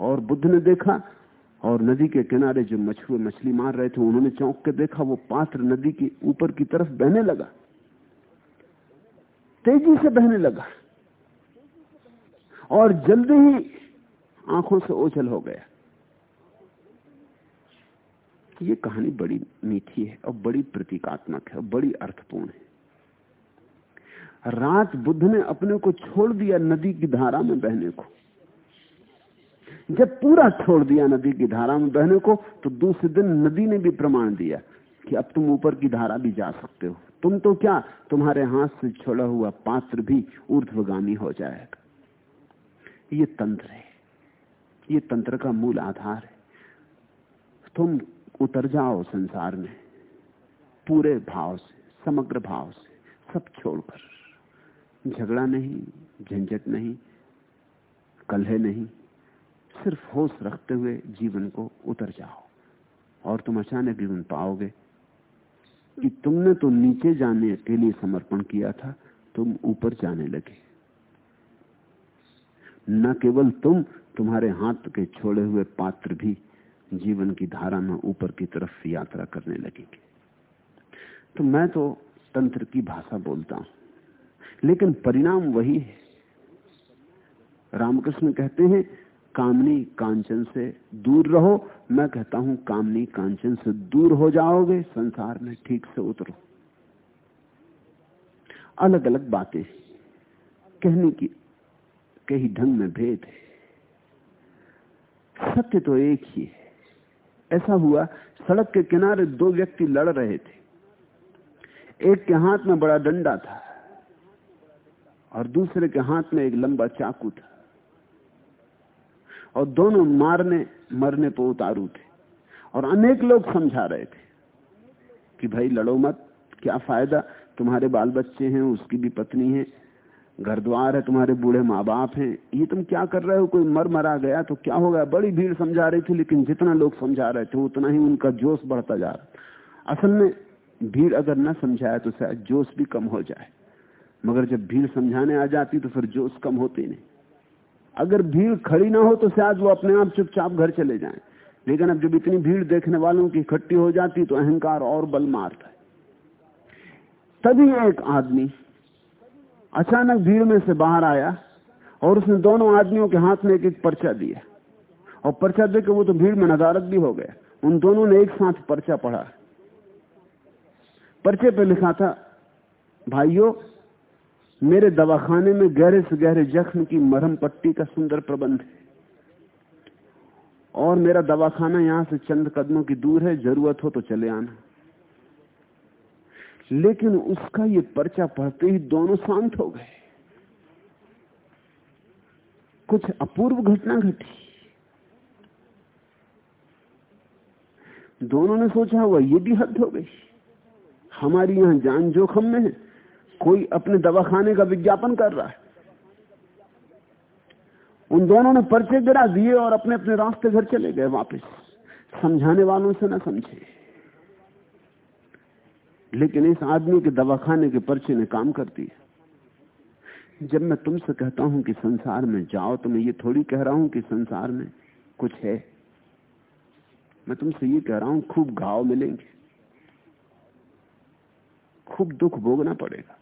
और बुद्ध ने देखा, और नदी के किनारे जो मछुए मछली मार रहे थे, उन्होंने चौंक के देखा, वो पात्र नदी के ऊपर की तरफ़ बहने लगा। तेज़ी से बहने लगा। और जल्दी ही आँखों से ओझल हो गया। ये कहानी बड़ी मीठी है और बड़ी प्रतीकात्मक है और बड़ी अर्थपूर्ण है। रात बुद्ध ने अपने को छोड़ दिया नदी की धारा में बहने को। जब पूरा छोड़ दिया नदी की धारा में बहने को तो दूसरे दिन नदी ने भी प्रमाण दिया कि अब तुम ऊपर की धारा भी जा सकते हो। तुम तो क्या? तुम्हारे हाथ से छोड़ा हुआ पात्र भी ऊर्ध्वगामी हो जाएगा। ये तंत्र है। ये तंत्र का मूल आधार है। तुम उतर जाओ संसार में। पूरे भाव से, समग्र भाव से, सब छोड़कर झगड़ा नहीं, झंझट नहीं, कलह नहीं, सिर्फ़ होश रखते हुए जीवन को उतर जाओ। और तुम अचानक जीवन पाओगे कि तुमने तो नीचे जाने के लिए समर्पण किया था, तुम ऊपर जाने लगे। न केवल तुम, तुम्हारे हाथ के छोड़े हुए पात्र भी जीवन की धारा में ऊपर की तरफ़ यात्रा करने लगेंगे। तो मैं तो तंत्र की भाषा बोलता हूँ, लेकिन परिणाम वही है। रामकृष्ण कहते हैं, कामनी कांचन से दूर रहो। मैं कहता हूँ, कामनी कांचन से दूर हो जाओगे, संसार में ठीक से उतरो। अलग अलग बातें, कहने की कई ढंग में भेद है। सत्य तो एक ही है। ऐसा हुआ, सड़क के किनारे दो व्यक्ति लड़ रहे थे। एक के हाथ में बड़ा डंडा था और दूसरे के हाथ में एक लंबा चाकू था। और दोनों मारने, मरने पर उतारू थे और अनेक लोग समझा रहे थे कि भाई लड़ो मत, क्या फ़ायदा? तुम्हारे बाल बच्चे हैं, उसकी भी पत्नी है। घर द्वार है, तुम्हारे बूढ़े माँ बाप हैं। ये तुम क्या कर रहे हो? कोई मर मरा गया तो क्या हो गया बड़ी भीड़ समझा रही थी, लेकिन जितना लोग समझा रहे थे, उतना ही उनका जोश बढ़ता जा रहा। असल में, भीड़ अगर न समझाए तो शायद जोश भी कम हो जाए। मगर जब भीड़ समझाने आ जाती तो फिर जोश कम होती नहीं। अगर भीड़ खड़ी ना हो तो शायद वो अपने आप चुपचाप घर चले जाए। लेकिन अब जब इतनी भीड़ देखने वालों की इकट्ठी हो जाती तो अहंकार और बल मारता है। तभी एक आदमी अचानक भीड़ में से बाहर आया और उसने दोनों आदमियों के हाथ में एक एक पर्चा दिया और पर्चा देकर वो तो भीड़ में नदारत भी हो गया उन दोनों ने एक साथ पर्चा पढ़ा। पर्चे पे लिखा था, भाइयों, मेरे दवाखाने में गहरे से गहरे जख्म की मरहम पट्टी का सुंदर प्रबंध है। और मेरा दवाखाना यहाँ से चंद कदमों की दूर है, ज़रूरत हो तो चले आना। लेकिन उसका ये पर्चा पढ़ते ही दोनों शांत हो गए। कुछ अपूर्व घटना घटी। दोनों ने सोचा हुआ ये भी हद हो गई। हमारी यहाँ जान जोखम में है। कोई अपने दवाखाने का विज्ञापन कर रहा है। उन दोनों ने पर्चे गिरा दिए और अपने अपने रास्ते घर चले गए वापस। समझाने वालों से ना समझे। लेकिन इस आदमी के दवाखाने के पर्चे ने काम कर दिया जब मैं तुमसे कहता हूँ कि संसार में जाओ तो मैं ये थोड़ी कह रहा हूँ कि संसार में कुछ है। मैं तुमसे ये कह रहा हूँ, खूब घाव मिलेंगे। खूब दुख भोगना पड़ेगा।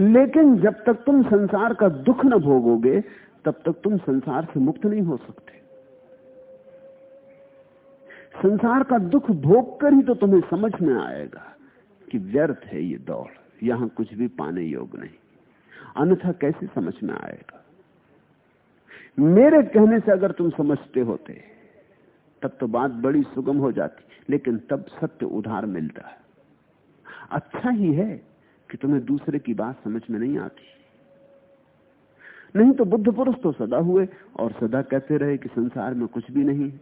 लेकिन जब तक तुम संसार का दुख न भोगोगे, तब तक तुम संसार से मुक्त नहीं हो सकते। संसार का दुख भोग कर ही तो तुम्हें समझ में आएगा। कि व्यर्थ है ये दौड़। यहाँ कुछ भी पाने योग नहीं। अन्यथा कैसे समझ में आएगा? मेरे कहने से अगर तुम समझते होते, तब तो बात बड़ी सुगम हो जाती, लेकिन तब सत्य उधार मिलता है। अच्छा ही है कि तुम्हें दूसरे की बात समझ में नहीं आती। नहीं तो बुद्ध पुरुष तो सदा हुए, और सदा कहते रहे कि संसार में कुछ भी नहीं,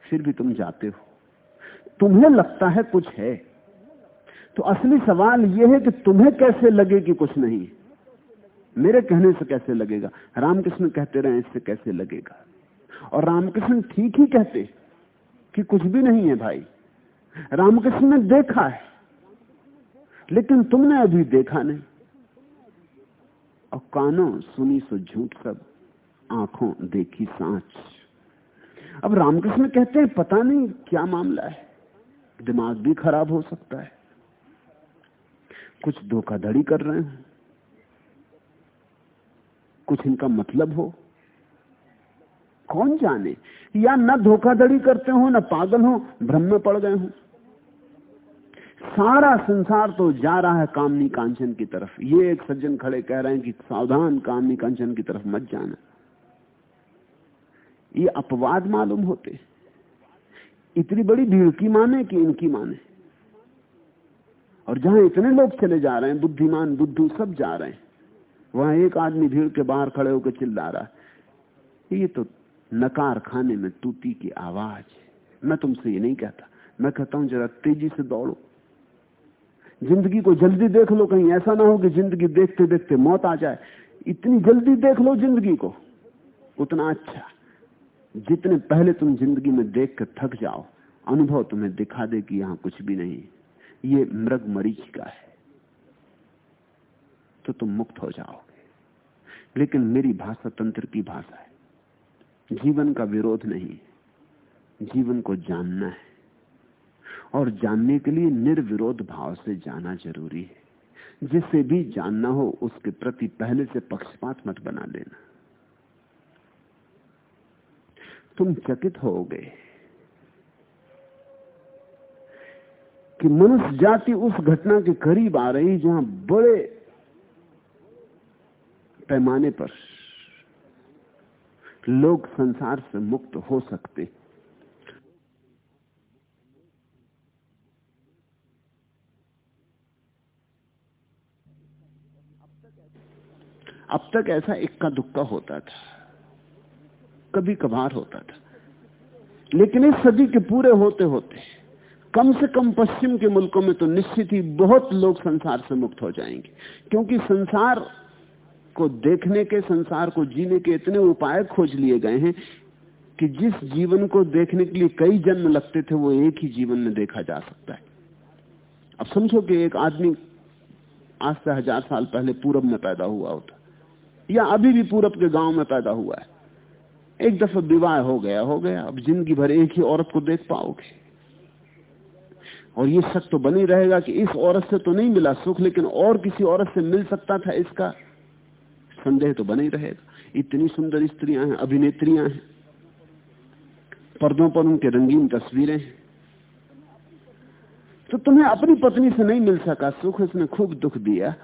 फिर भी तुम जाते हो। तुम्हें लगता है कुछ है तो असली सवाल यह है कि तुम्हें कैसे लगे कि कुछ नहीं? मेरे कहने से कैसे लगेगा? रामकृष्ण कहते रहे, इससे कैसे लगेगा? और रामकृष्ण ठीक ही कहते कि कुछ भी नहीं है भाई। रामकृष्ण ने देखा है, लेकिन तुमने अभी देखा नहीं। और कानों सुनी सो झूठ सब, आँखों देखी सांच। अब रामकृष्ण कहते हैं, पता नहीं क्या मामला है। दिमाग भी खराब हो सकता है। कुछ धोखाधड़ी कर रहे हैं? कुछ इनका मतलब हो? कौन जाने? या न धोखाधड़ी करते हो, न पागल हो, भ्रम में पड़ गए हो? सारा संसार तो जा रहा है कामनी कांचन की तरफ़। ये एक सज्जन खड़े कह रहे हैं कि सावधान कामनी कांचन की तरफ़ मत जाना। ये अपवाद मालूम होते। इतनी बड़ी भीड़ की माने कि इनकी माने? और जहाँ इतने लोग चले जा रहे हैं, बुद्धिमान, बुद्धू सब जा रहे हैं, वहाँ एक आदमी भीड़ के बाहर खड़े होकर चिल्ला रहा है। ये तो नकार खाने में तूती की आवाज़ मैं तुमसे ये नहीं कहता। मैं कहता हूँ, जरा तेज़ी से दौड़ो। ज़िंदगी को जल्दी देख लो, कहीं ऐसा ना हो कि ज़िंदगी देखते देखते मौत आ जाए। इतनी जल्दी देख लो ज़िंदगी को, उतना अच्छा। जितने पहले तुम ज़िंदगी में देख कर थक जाओ, अनुभव तुम्हें दिखा दे कि यहाँ कुछ भी नहीं ये मृग मरीच का है तो तुम मुक्त हो जाओगे। लेकिन मेरी भाषा तंत्र की भाषा है। जीवन का विरोध नहीं जीवन को जानना है। और जानने के लिए निर्विरोध भाव से जाना ज़रूरी है। जिसे भी जानना हो, उसके प्रति पहले से पक्षपात मत बना लेना। तुम चकित हो गए कि मनुष्य जाति उस घटना के करीब आ रही जहाँ बड़े पैमाने पर लोग संसार से मुक्त हो सकते। अब तक ऐसा इक्का दुक्का होता था। कभी कभार होता था। लेकिन इस सदी के पूरे होते होते कम से कम पश्चिम के मुल्कों में तो निश्चित ही बहुत लोग संसार से मुक्त हो जाएँगे। क्योंकि संसार को देखने के, संसार को जीने के इतने उपाय खोज लिए गए हैं कि जिस जीवन को देखने के लिए कई जन्म लगते थे, वो एक ही जीवन में देखा जा सकता है। अब समझो कि एक आदमी आज से हज़ार साल पहले पूरब में पैदा हुआ होता, या अभी भी पूरब के गाँव में पैदा हुआ है। एक दफ़ा विवाह हो गया हो गया। अब ज़िंदगी भर एक ही औरत को देख पाओगे। और ये शक तो बनी रहेगा कि इस औरत से तो नहीं मिला सुख, लेकिन और किसी औरत से मिल सकता था इसका? संदेह तो बने रहेगा। इतनी सुंदर स्त्रियाँ हैं, अभिनेत्रियाँ हैं। पर्दों पर उनके रंगीन तस्वीरें हैं। तो तुम्हें अपनी पत्नी से नहीं मिल सका सुख, इसने खूब दुख दिया।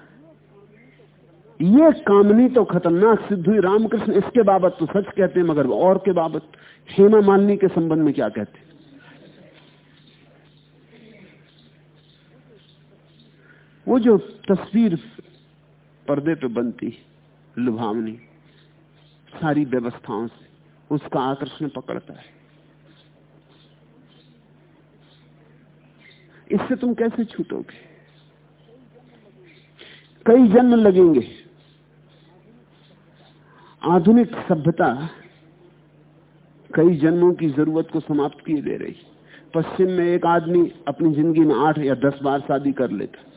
ये कामनी तो खतरनाक सिद्ध हुई। रामकृष्ण इसके बाबत तो सच कहते हैं, मगर और के बाबत? हेमा मालिनी के संबंध में क्या कहते वो जो तस्वीर पर्दे पे बनती, लुभावनी, सारी व्यवस्थाओं से, उसका आकर्षण पकड़ता है। इससे तुम कैसे छूटोगे? कई जन्म लगेंगे। आधुनिक सभ्यता कई जन्मों की ज़रूरत को समाप्त किए दे रही। पश्चिम में एक आदमी अपनी ज़िंदगी में आठ या दस बार शादी कर लेता।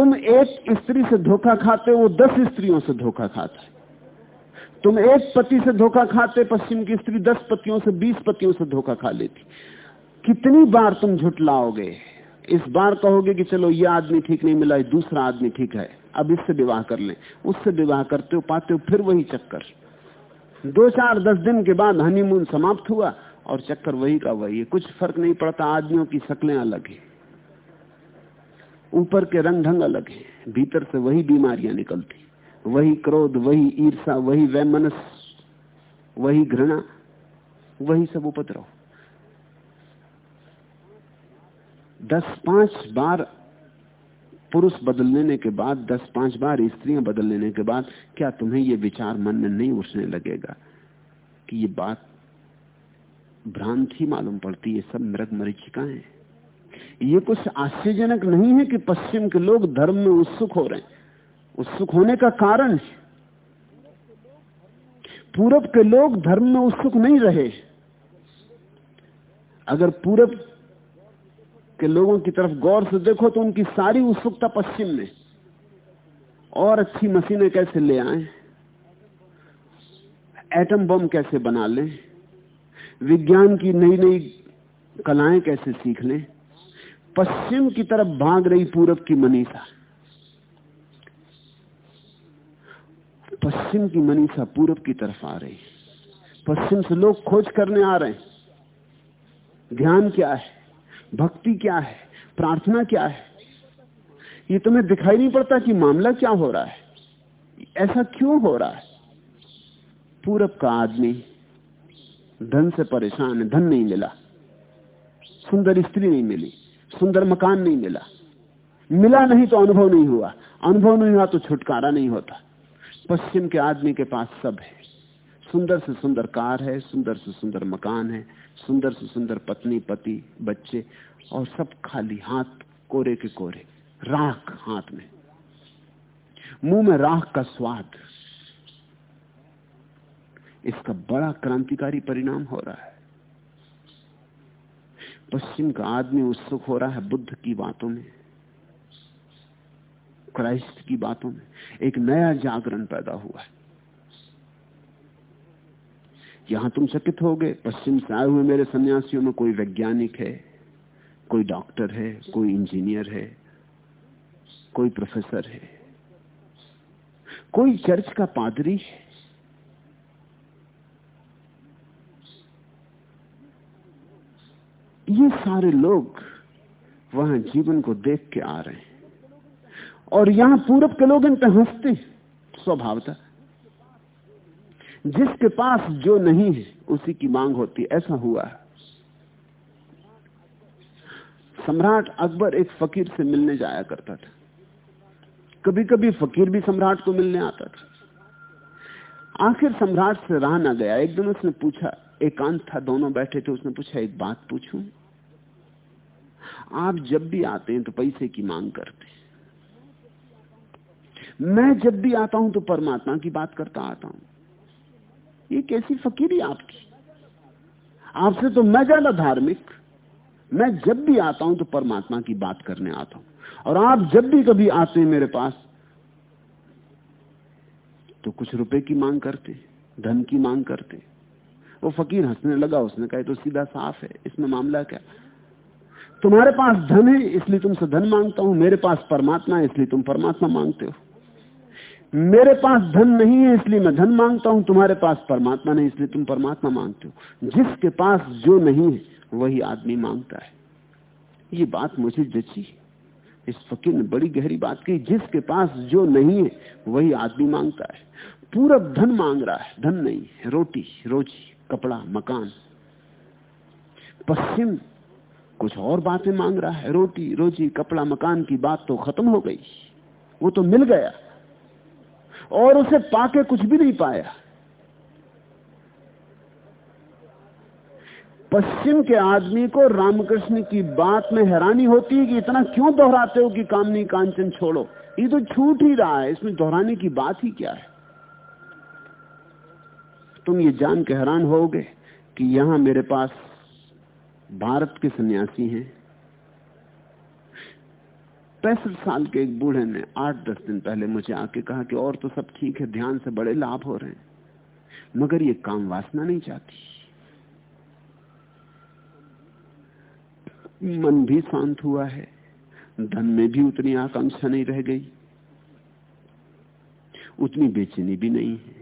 तुम एक स्त्री से धोखा खाते वो दस स्त्रियों से धोखा खाता है। तुम एक पति से धोखा खाते, पश्चिम की स्त्री दस पतियों से बीस पतियों से धोखा खा लेती। कितनी बार तुम झुटलाओगे इस बार कहोगे कि चलो, ये आदमी ठीक नहीं मिला दूसरा आदमी ठीक है, अब इससे विवाह कर ले। उससे विवाह करते हो, पाते हो, फिर वही चक्कर। दो चार दस दिन के बाद हनीमून समाप्त हुआ, और चक्कर वही का वही है। कुछ फ़र्क नहीं पड़ता, आदमियों की शक्लें अलग है। ऊपर के रंग ढंग अलग है, भीतर से वही बीमारियाँ निकलती वही क्रोध, वही ईर्षा वही वैमनस, वही घृणा, वही सब उपद्रव। दस पाँच बार पुरुष बदल लेने के बाद, दस पाँच बार स्त्रियाँ बदल लेने के बाद, क्या तुम्हें यह विचार मन में नहीं उठने लगेगा कि ये बात भ्रांति मालूम पड़ती है, सब मृग मरीचिकाएँ ये कुछ आश्चर्यजनक नहीं है कि पश्चिम के लोग धर्म में उत्सुक हो रहे हैं। उत्सुक होने का कारण पूरब के लोग धर्म में उत्सुक नहीं रहे। अगर पूरब के लोगों की तरफ़ गौर से देखो तो उनकी सारी उत्सुकता पश्चिम में। और अच्छी मशीनें कैसे ले आए? एटम बम कैसे बना लें? विज्ञान की नई नई कलाएँ कैसे सीख लें? पश्चिम की तरफ़ भाग रही पूरब की मनीषा। पश्चिम की मनीषा पूरब की तरफ़ आ रही। पश्चिम से लोग खोज करने आ रहे हैं। ध्यान क्या है? भक्ति क्या है? प्रार्थना क्या है? ये तुम्हें दिखाई नहीं पड़ता कि मामला क्या हो रहा है। ऐसा क्यों हो रहा है? पूरब का आदमी धन से परेशान है, धन नहीं मिला। सुंदर स्त्री नहीं मिली। सुंदर मकान नहीं मिला। मिला नहीं तो अनुभव नहीं हुआ। अनुभव नहीं हुआ तो छुटकारा नहीं होता। पश्चिम के आदमी के पास सब है। सुंदर से सुंदर कार है, सुंदर से सुंदर मकान है, सुंदर से सुंदर पत्नी, पति, बच्चे, और सब खाली हाथ, कोरे के कोरे, राख हाथ में। मुँह में राख का स्वाद। इसका बड़ा क्रांतिकारी परिणाम हो रहा है। पश्चिम का आदमी उत्सुक हो रहा है बुद्ध की बातों में, क्राइस्ट की बातों में। एक नया जागरण पैदा हुआ है। यहाँ तुम चकित हो गए पश्चिम से आए हुए मेरे सन्यासियों में कोई वैज्ञानिक है, कोई डॉक्टर है, कोई इंजीनियर है, कोई प्रोफेसर है, कोई चर्च का पादरी है। ये सारे लोग वहाँ जीवन को देख के आ रहे हैं। और यहाँ पूरब के लोग इन पर हँसते स्वभावता। जिसके पास जो नहीं है, उसी की मांग होती ऐसा हुआ सम्राट अकबर एक फकीर से मिलने जाया करता था। कभी कभी फकीर भी सम्राट को मिलने आता था। आखिर सम्राट से रहा ना गया। एक दिन उसने पूछा, एकांत था, दोनों बैठे थे, उसने पूछा, एक बात पूछूँ? आप जब भी आते हैं तो पैसे की मांग करते हैं। मैं जब भी आता हूँ तो परमात्मा की बात करता आता हूँ। ये कैसी फकीरी आपकी? आपसे तो मैं ज़्यादा धार्मिक। मैं जब भी आता हूँ तो परमात्मा की बात करने आता हूँ। और आप जब भी कभी आते हैं मेरे पास तो कुछ रुपए की मांग करते, धन की मांग करते। वो फकीर हंसने लगा, उसने कहा तो सीधा साफ़ है, इसमें मामला क्या? तुम्हारे पास धन है, इसलिए तुमसे धन माँगता हूँ। मेरे पास परमात्मा है, इसलिए तुम परमात्मा मांगते हो। मेरे पास धन नहीं है, इसलिए मैं धन माँगता हूँ। तुम्हारे पास परमात्मा नहीं, इसलिए तुम परमात्मा मांगते हो। जिसके पास जो नहीं है, वही आदमी माँगता है। ये बात मुझे जची। इस फकीर ने बड़ी गहरी बात की जिसके पास जो नहीं है, वही आदमी माँगता है। पूरा धन मांग रहा है। धन नहीं रोटी, रोजी, कपड़ा, मकान। पश्चिम कुछ और बातें मांग रहा है। रोटी, रोजी, कपड़ा, मकान की बात तो खत्म हो गई। वो तो मिल गया। और उसे पाके कुछ भी नहीं पाया। पश्चिम के आदमी को रामकृष्ण की बात में हैरानी होती है कि इतना क्यों दोहराते हो कि कामनी कांचन छोड़ो? ये तो छूट ही रहा है। इसमें दोहराने की बात ही क्या है? तुम ये जान के हैरान होगे कि यहाँ मेरे पास भारत के सन्यासी हैं। पैंसठ साल के एक बूढ़े ने आठ दस दिन पहले मुझे आके कहा कि और तो सब ठीक है, ध्यान से बड़े लाभ हो रहे हैं, मगर ये काम वासना नहीं चाहती। मन भी शांत हुआ है, धन में भी उतनी आकांक्षा नहीं रह गई, उतनी बेचैनी भी नहीं है।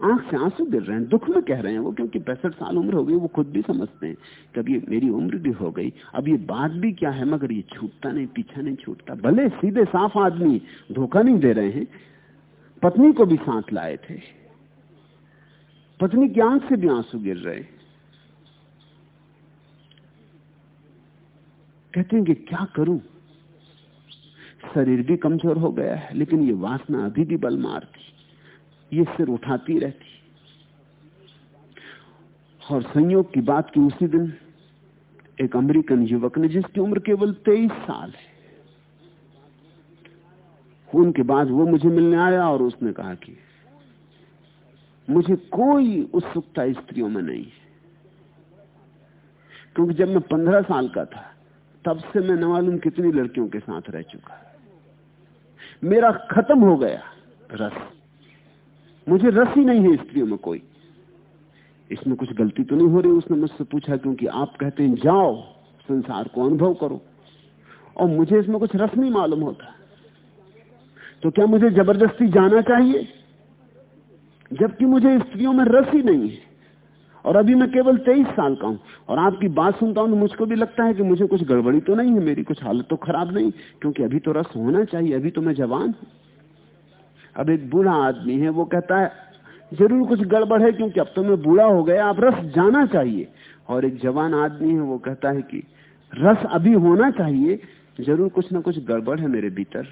आँख से आँसू गिर रहे हैं, दुख में कह रहे हैं वो, क्योंकि पैंसठ साल उम्र हो गई, वो खुद भी समझते हैं कभी मेरी उम्र भी हो गई, अब ये बात भी क्या है, मगर ये छूटता नहीं, पीछा नहीं छूटता। भले सीधे साफ़ आदमी धोखा नहीं दे रहे हैं, पत्नी को भी साथ लाए थे, पत्नी की आँख से भी आँसू गिर रहे कहते हैं कि क्या करूँ? शरीर भी कमज़ोर हो गया है, लेकिन ये वासना अभी भी बल मारती ये सिर उठाती रहती और संयोग की बात की उसी दिन एक अमेरिकन युवक ने, जिसकी उम्र केवल तेईस साल है, उनके बाद वो मुझे मिलने आया और उसने कहा कि मुझे कोई उत्सुकता स्त्रियों में नहीं है। क्योंकि जब मैं पंद्रह साल का था, तब से मैं न कितनी लड़कियों के साथ रह चुका। मेरा खत्म हो गया रस। मुझे रस ही नहीं है स्त्रियों में कोई। इसमें कुछ गलती तो नहीं हो रही, उसने मुझसे पूछा, क्योंकि आप कहते हैं, जाओ, संसार को अनुभव करो। और मुझे इसमें कुछ रस नहीं मालूम होता। तो क्या मुझे ज़बरदस्ती जाना चाहिए? जबकि मुझे स्त्रियों में रस ही नहीं है। और अभी मैं केवल तेईस साल का हूँ, और आपकी बात सुनता हूँ तो मुझको भी लगता है कि मुझे कुछ गड़बड़ी तो नहीं है, मेरी कुछ हालत तो खराब नहीं, क्योंकि अभी तो रस होना चाहिए, अभी तो मैं जवान हूँ। अब एक बूढ़ा आदमी है, वो कहता है, ज़रूर कुछ गड़बड़ है क्योंकि अब तो मैं बूढ़ा हो गया अब रस जाना चाहिए। और एक जवान आदमी है, वो कहता है कि, रस अभी होना चाहिए, ज़रूर कुछ ना कुछ गड़बड़ है मेरे भीतर,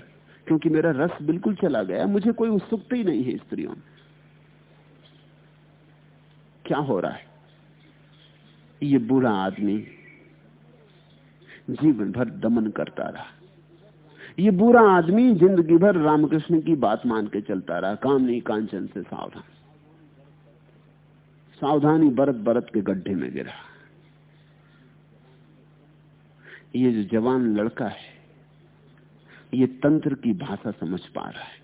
क्योंकि मेरा रस बिल्कुल चला गया, मुझे कोई उत्सुकता ही नहीं है स्त्रियों में। क्या हो रहा है? ये बूढ़ा आदमी जीवन भर दमन करता रहा। ये बुरा आदमी ज़िंदगी भर रामकृष्ण की बात मान के चलता रहा, काम नहीं, कांचन से सावधान। सावधानी बरत बरत के गड्ढे में गिरा। ये जो जवान लड़का है, ये तंत्र की भाषा समझ पा रहा है।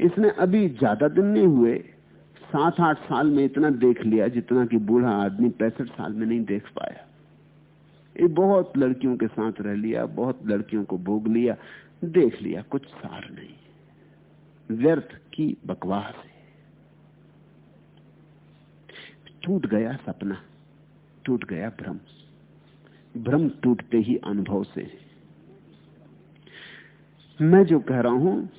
इसने अभी ज़्यादा दिन नहीं हुए, सात आठ साल में इतना देख लिया जितना कि बूढ़ा आदमी पैंसठ साल में नहीं देख पाया। ये बहुत लड़कियों के साथ रह लिया, बहुत लड़कियों को भोग लिया, देख लिया, कुछ सार नहीं। व्यर्थ की बकवास है। टूट गया सपना, टूट गया भ्रम। भ्रम टूटते ही अनुभव से मैं जो कह रहा हूँ,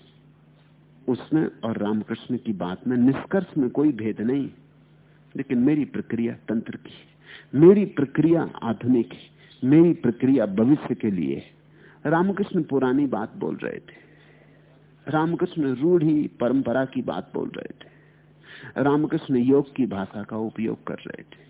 उसमें और रामकृष्ण की बात में निष्कर्ष में कोई भेद नहीं, लेकिन मेरी प्रक्रिया तंत्र की मेरी प्रक्रिया आधुनिक है। मेरी प्रक्रिया भविष्य के लिए रामकृष्ण पुरानी बात बोल रहे थे। रामकृष्ण रूढ़ी परंपरा की बात बोल रहे थे। रामकृष्ण योग की भाषा का उपयोग कर रहे थे।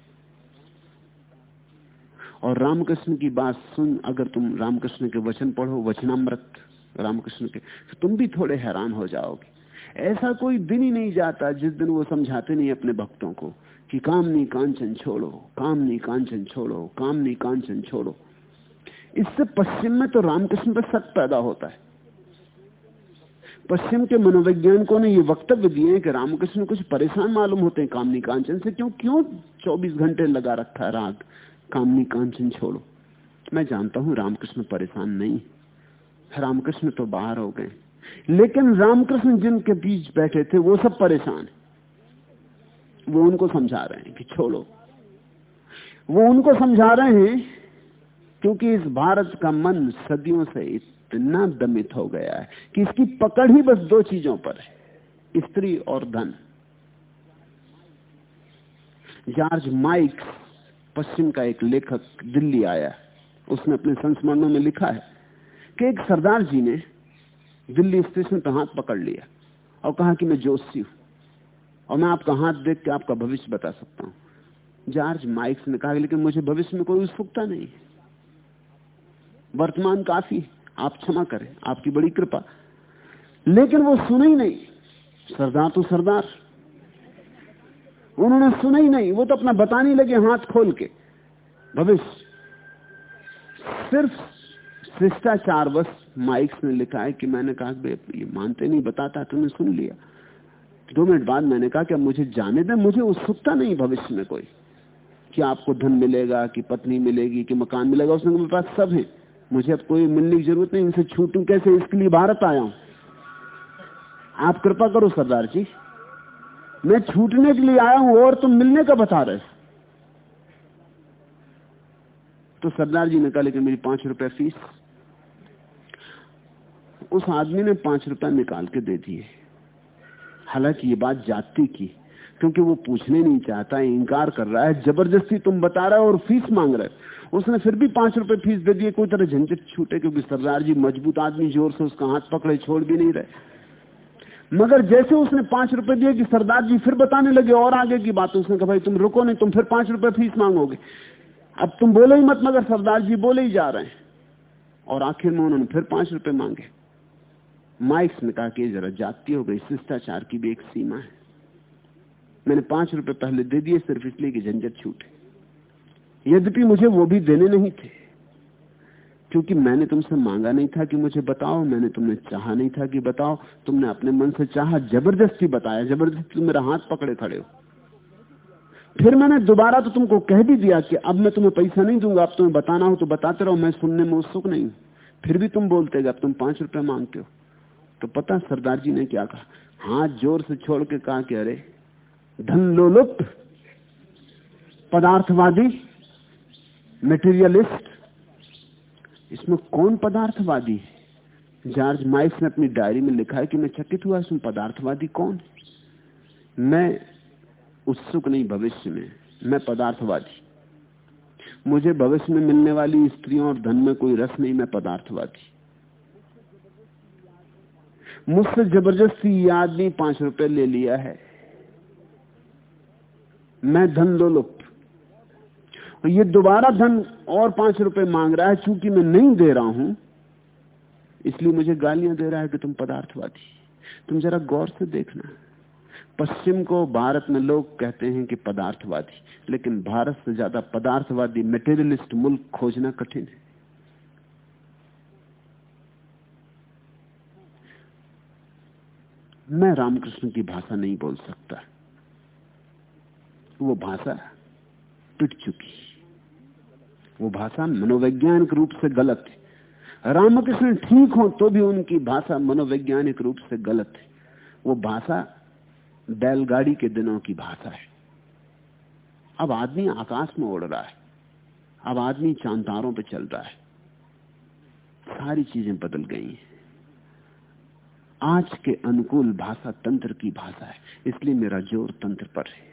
और रामकृष्ण की बात सुन, अगर तुम रामकृष्ण के वचन पढ़ो, वचनामृत, रामकृष्ण के तो तुम भी थोड़े हैरान हो जाओगे। ऐसा कोई दिन ही नहीं जाता जिस दिन वो समझाते नहीं अपने भक्तों को। कि कामनी कांचन छोड़ो कामनी कांचन छोड़ो कामनी कांचन छोड़ो। इससे पश्चिम में तो रामकृष्ण पर शक पैदा होता है। पश्चिम के मनोवैज्ञानिकों ने ये वक्तव्य दिए हैं कि रामकृष्ण कुछ परेशान मालूम होते हैं कामनी कांचन से। क्यों क्यों 24 घंटे लगा रखा है राग? कामनी कांचन छोड़ो। मैं जानता हूँ रामकृष्ण परेशान नहीं रामकृष्ण तो बाहर हो गए। लेकिन रामकृष्ण जिनके बीच बैठे थे, वो सब परेशान है। वो उनको समझा रहे हैं कि छोड़ो। वो उनको समझा रहे हैं क्योंकि इस भारत का मन सदियों से इतना दमित हो गया है कि इसकी पकड़ ही बस दो चीज़ों पर है, स्त्री और धन। जॉर्ज माइक पश्चिम का एक लेखक, दिल्ली आया। उसने अपने संस्मरणों में लिखा है कि एक सरदार जी ने दिल्ली स्टेशन पर हाथ पकड़ लिया और कहा कि मैं जोशी हूँ। और मैं आपका हाथ देख के आपका भविष्य बता सकता हूँ। जॉर्ज माइक्स ने कहा, लेकिन मुझे भविष्य में कोई उत्सुकता नहीं। वर्तमान काफ़ी, आप क्षमा करें, आपकी बड़ी कृपा। लेकिन वो सुना ही नहीं। सरदार तो सरदार। उन्होंने सुना ही नहीं, वो तो अपना बताने लगे हाथ खोल के। भविष्य। सिर्फ़ शिष्टाचार बस माइक्स ने लिखा है कि मैंने कहा ये मानते नहीं, बताता तुमने सुन लिया। दो मिनट बाद मैंने कहा कि मुझे जाने दें, मुझे उत्सुकता नहीं भविष्य में कोई कि आपको धन मिलेगा, कि पत्नी मिलेगी, कि मकान मिलेगा, उसने मेरे पास सब है। मुझे अब कोई मिलने की ज़रूरत नहीं, इनसे छूटू कैसे? इसके लिए भारत आया हूँ। आप कृपा करो, सरदार जी। मैं छूटने के लिए आया हूँ और तुम मिलने का बता रहे तो सरदार जी ने कहा, लेकिन मेरी पाँच रुपए फ़ीस उस आदमी ने पाँच रुपए निकाल के दे दिए। हालाँकि ये बात जाति की, क्योंकि वो पूछने नहीं चाहता, इंकार कर रहा है, ज़बरदस्ती तुम बता रहे हो और फ़ीस मांग रहे उसने फिर भी पाँच रुपए फ़ीस दे दिए, कोई तरह झंझट छूटे, क्योंकि सरदार जी मज़बूत आदमी ज़ोर से उसका हाथ पकड़े, छोड़ भी नहीं रहे। मगर जैसे उसने पाँच रुपए दिए कि सरदार जी फिर बताने लगे और आगे की बात, उसने कहा, भाई, तुम रुको नहीं, तुम फिर पाँच रुपए फ़ीस मांगोगे। अब तुम बोलो ही मत, मगर सरदार जी बोले ही जा रहे हैं। और आखिर में उन्होंने फिर पाँच रुपए मांगे। माइक्स कहा कि जरा जाती हो गई, शिष्टाचार की भी एक सीमा है। मैंने पाँच रुपए पहले दे दिए, सिर्फ़ इसलिए कि झंझट छूटे। यद्यपि मुझे वो भी देने नहीं थे, क्योंकि मैंने तुमसे मांगा नहीं था कि मुझे बताओ, मैंने तुमने चाहा नहीं था कि बताओ, तुमने अपने मन से चाहा, ज़बरदस्ती बताया, ज़बरदस्ती तुम मेरा हाथ पकड़े खड़े हो। फिर मैंने दोबारा तो तुमको कह भी दिया कि अब मैं तुम्हें पैसा नहीं दूँगा, अब तुम्हें बताना हो तो बताते रहो, मैं सुनने में उत्सुक नहीं फिर भी तुम बोलते अब तुम पाँच रुपए मांगते हो। तो पता सरदार जी ने क्या कहा? हाथ ज़ोर से छोड़ के कहा कि अरे, धन लोलुप्त पदार्थवादी मेटीरियलिस्ट इसमें कौन पदार्थवादी है? जॉर्ज माइक्स ने अपनी डायरी में लिखा है कि मैं चकित हुआ, इसमें पदार्थवादी कौन मैं उत्सुक नहीं भविष्य में, मैं पदार्थवादी। मुझे भविष्य में मिलने वाली स्त्रियों और धन में कोई रस नहीं, मैं पदार्थवादी। मुझसे ज़बरदस्ती ये आदमी पाँच रुपए ले लिया है। मैं धन लोलुप्त तो ये दोबारा धन और पाँच रुपए मांग रहा है, चूँकि मैं नहीं दे रहा हूँ, इसलिए मुझे गालियाँ दे रहा है कि तुम पदार्थवादी। तुम जरा गौर से देखना। पश्चिम को भारत में लोग कहते हैं कि पदार्थवादी, लेकिन भारत से ज़्यादा पदार्थवादी मेटेरियलिस्ट मुल्क खोजना कठिन है। मैं रामकृष्ण की भाषा नहीं बोल सकता। वो भाषा पिट चुकी वो भाषा मनोवैज्ञानिक रूप से गलत है। रामकृष्ण ठीक हो तो भी उनकी भाषा मनोवैज्ञानिक रूप से गलत है। वो भाषा बैलगाड़ी के दिनों की भाषा है। अब आदमी आकाश में उड़ रहा है। अब आदमी चांदारों पे चल रहा है। सारी चीज़ें बदल गई हैं। आज के अनुकूल भाषा तंत्र की भाषा है। इसलिए मेरा ज़ोर तंत्र पर है।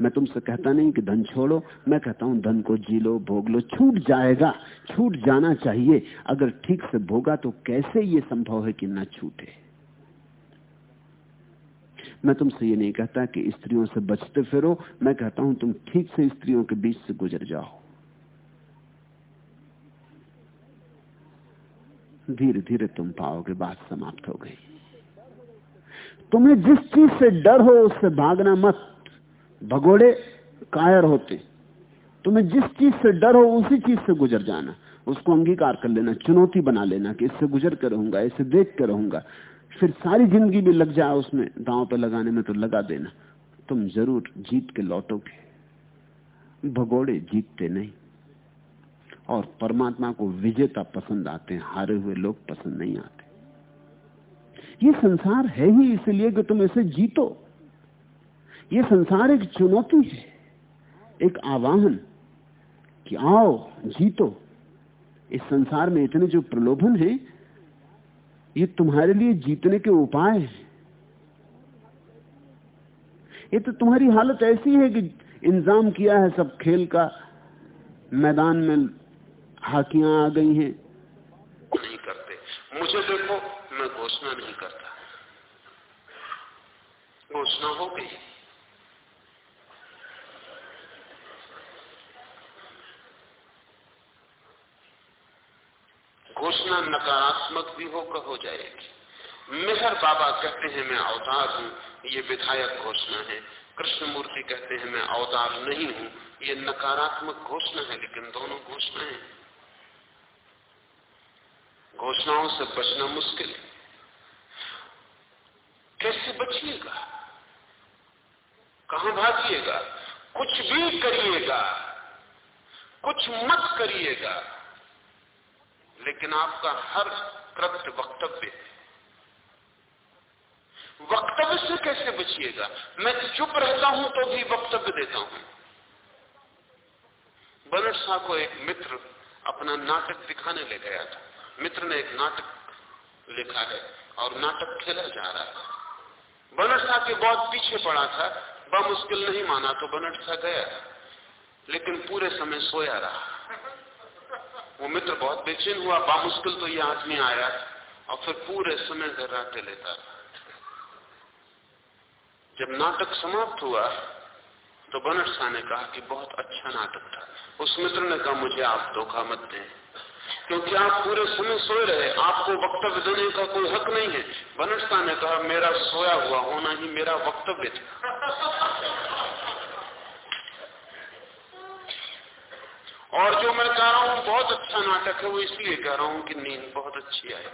मैं तुमसे कहता नहीं कि धन छोड़ो, मैं कहता हूँ धन को जी लो, भोग लो, छूट जाएगा, छूट जाना चाहिए। अगर ठीक से भोगा तो कैसे ये संभव है कि ना छूटे? मैं तुमसे ये नहीं कहता कि स्त्रियों से बचते फिरो, मैं कहता हूँ तुम ठीक से स्त्रियों के बीच से गुजर जाओ। धीरे धीरे तुम पाओगे, बात समाप्त हो गई। तुम्हें जिस चीज़ से डर हो, उससे भागना मत। भगोड़े कायर होते। तुम्हें जिस चीज़ से डर हो, उसी चीज़ से गुजर जाना। उसको अंगीकार कर लेना, चुनौती बना लेना कि इससे गुजर कर रहूँगा, इसे देख कर रहूँगा। फिर सारी ज़िंदगी भी लग जाए उसमें, दांव पे लगाने में तो लगा देना। तुम ज़रूर जीत के लौटोगे। भगोड़े जीतते नहीं। और परमात्मा को विजेता पसंद आते हैं, हारे हुए लोग पसंद नहीं आते। ये संसार है ही इसलिए कि तुम इसे जीतो। ये संसार एक चुनौती है, एक आवाहन कि आओ, जीतो। इस संसार में इतने जो प्रलोभन है, ये तुम्हारे लिए जीतने के उपाय हैं। ये तो तुम्हारी हालत ऐसी है कि इंतज़ाम किया है सब खेल का मैदान में हाकियाँ आ गई हैं। नहीं करते। मुझे देखो, मैं घोषणा नहीं करता। घोषणा हो गई। घोषणा नकारात्मक भी होकर हो जाएगी। मेहर बाबा कहते हैं, मैं अवतार हूँ। ये विधायक घोषणा है। कृष्णमूर्ति कहते हैं, मैं अवतार नहीं हूँ। ये नकारात्मक घोषणा है, लेकिन दोनों घोषणाएँ। घोषणाओं से बचना मुश्किल है। कैसे बचिएगा? कहा भागिएगा? कुछ भी करिएगा, कुछ मत करिएगा, लेकिन आपका हर कृत्य वक्तव्य वक्तव्य से कैसे बचिएगा? मैं चुप रहता हूँ तो भी वक्तव्य देता हूँ। बनट शाह को एक मित्र अपना नाटक दिखाने ले गया था। मित्र ने एक नाटक लिखा है और नाटक खेला जा रहा है। बनट शाह के बहुत पीछे पड़ा था मुश्किल नहीं माना तो बनट शाह गया लेकिन पूरे समय सोया रहा। वो मित्र बहुत बेचैन हुआ बामुश्किल तो ये आदमी आया और फिर पूरे समय घर्राटे लेता जब नाटक समाप्त हुआ तो बनट शाह ने कहा कि बहुत अच्छा नाटक था। उस मित्र ने कहा, मुझे आप धोखा मत दें। क्योंकि आप पूरे समय सोए रहे, आपको वक्तव्य देने का कोई हक नहीं है। शाह ने कहा, मेरा सोया हुआ होना ही मेरा वक्तव्य था। और जो मैं कह रहा हूँ, बहुत अच्छा नाटक है, वो इसलिए कह रहा हूँ कि नींद बहुत अच्छी आई।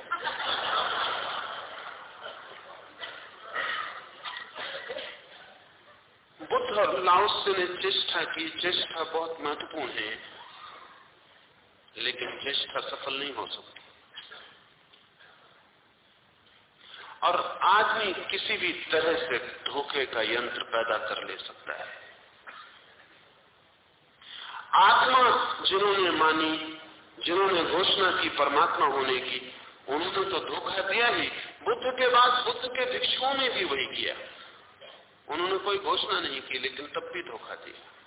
बुद्ध और लाओस ने चेष्टा की। चेष्टा बहुत महत्वपूर्ण है। लेकिन चेष्टा सफल नहीं हो सकती। और आदमी किसी भी तरह से धोखे का यंत्र पैदा कर ले सकता है। आत्मा जिन्होंने मानी, जिन्होंने घोषणा की परमात्मा होने की, उन्होंने तो धोखा दिया ही। बुद्ध के बाद बुद्ध के भिक्षुओं ने भी वही किया। उन्होंने कोई घोषणा नहीं की, लेकिन तब भी धोखा दिया।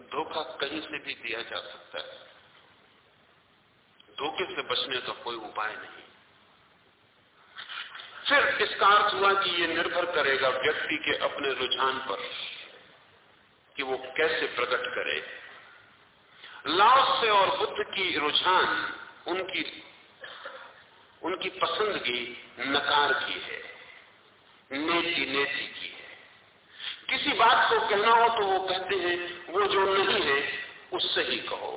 धोखा कहीं से भी दिया जा सकता है। धोखे से बचने का कोई उपाय नहीं। फिर इसका अर्थ हुआ कि यह निर्भर करेगा व्यक्ति के अपने रुझान पर कि वो कैसे प्रकट करे। लाओस से और बुद्ध की रुझान, उनकी उनकी पसंदगी नकार की है नेति नेति की है। किसी बात को कहना हो तो वो कहते हैं वो जो नहीं है, उससे ही कहो।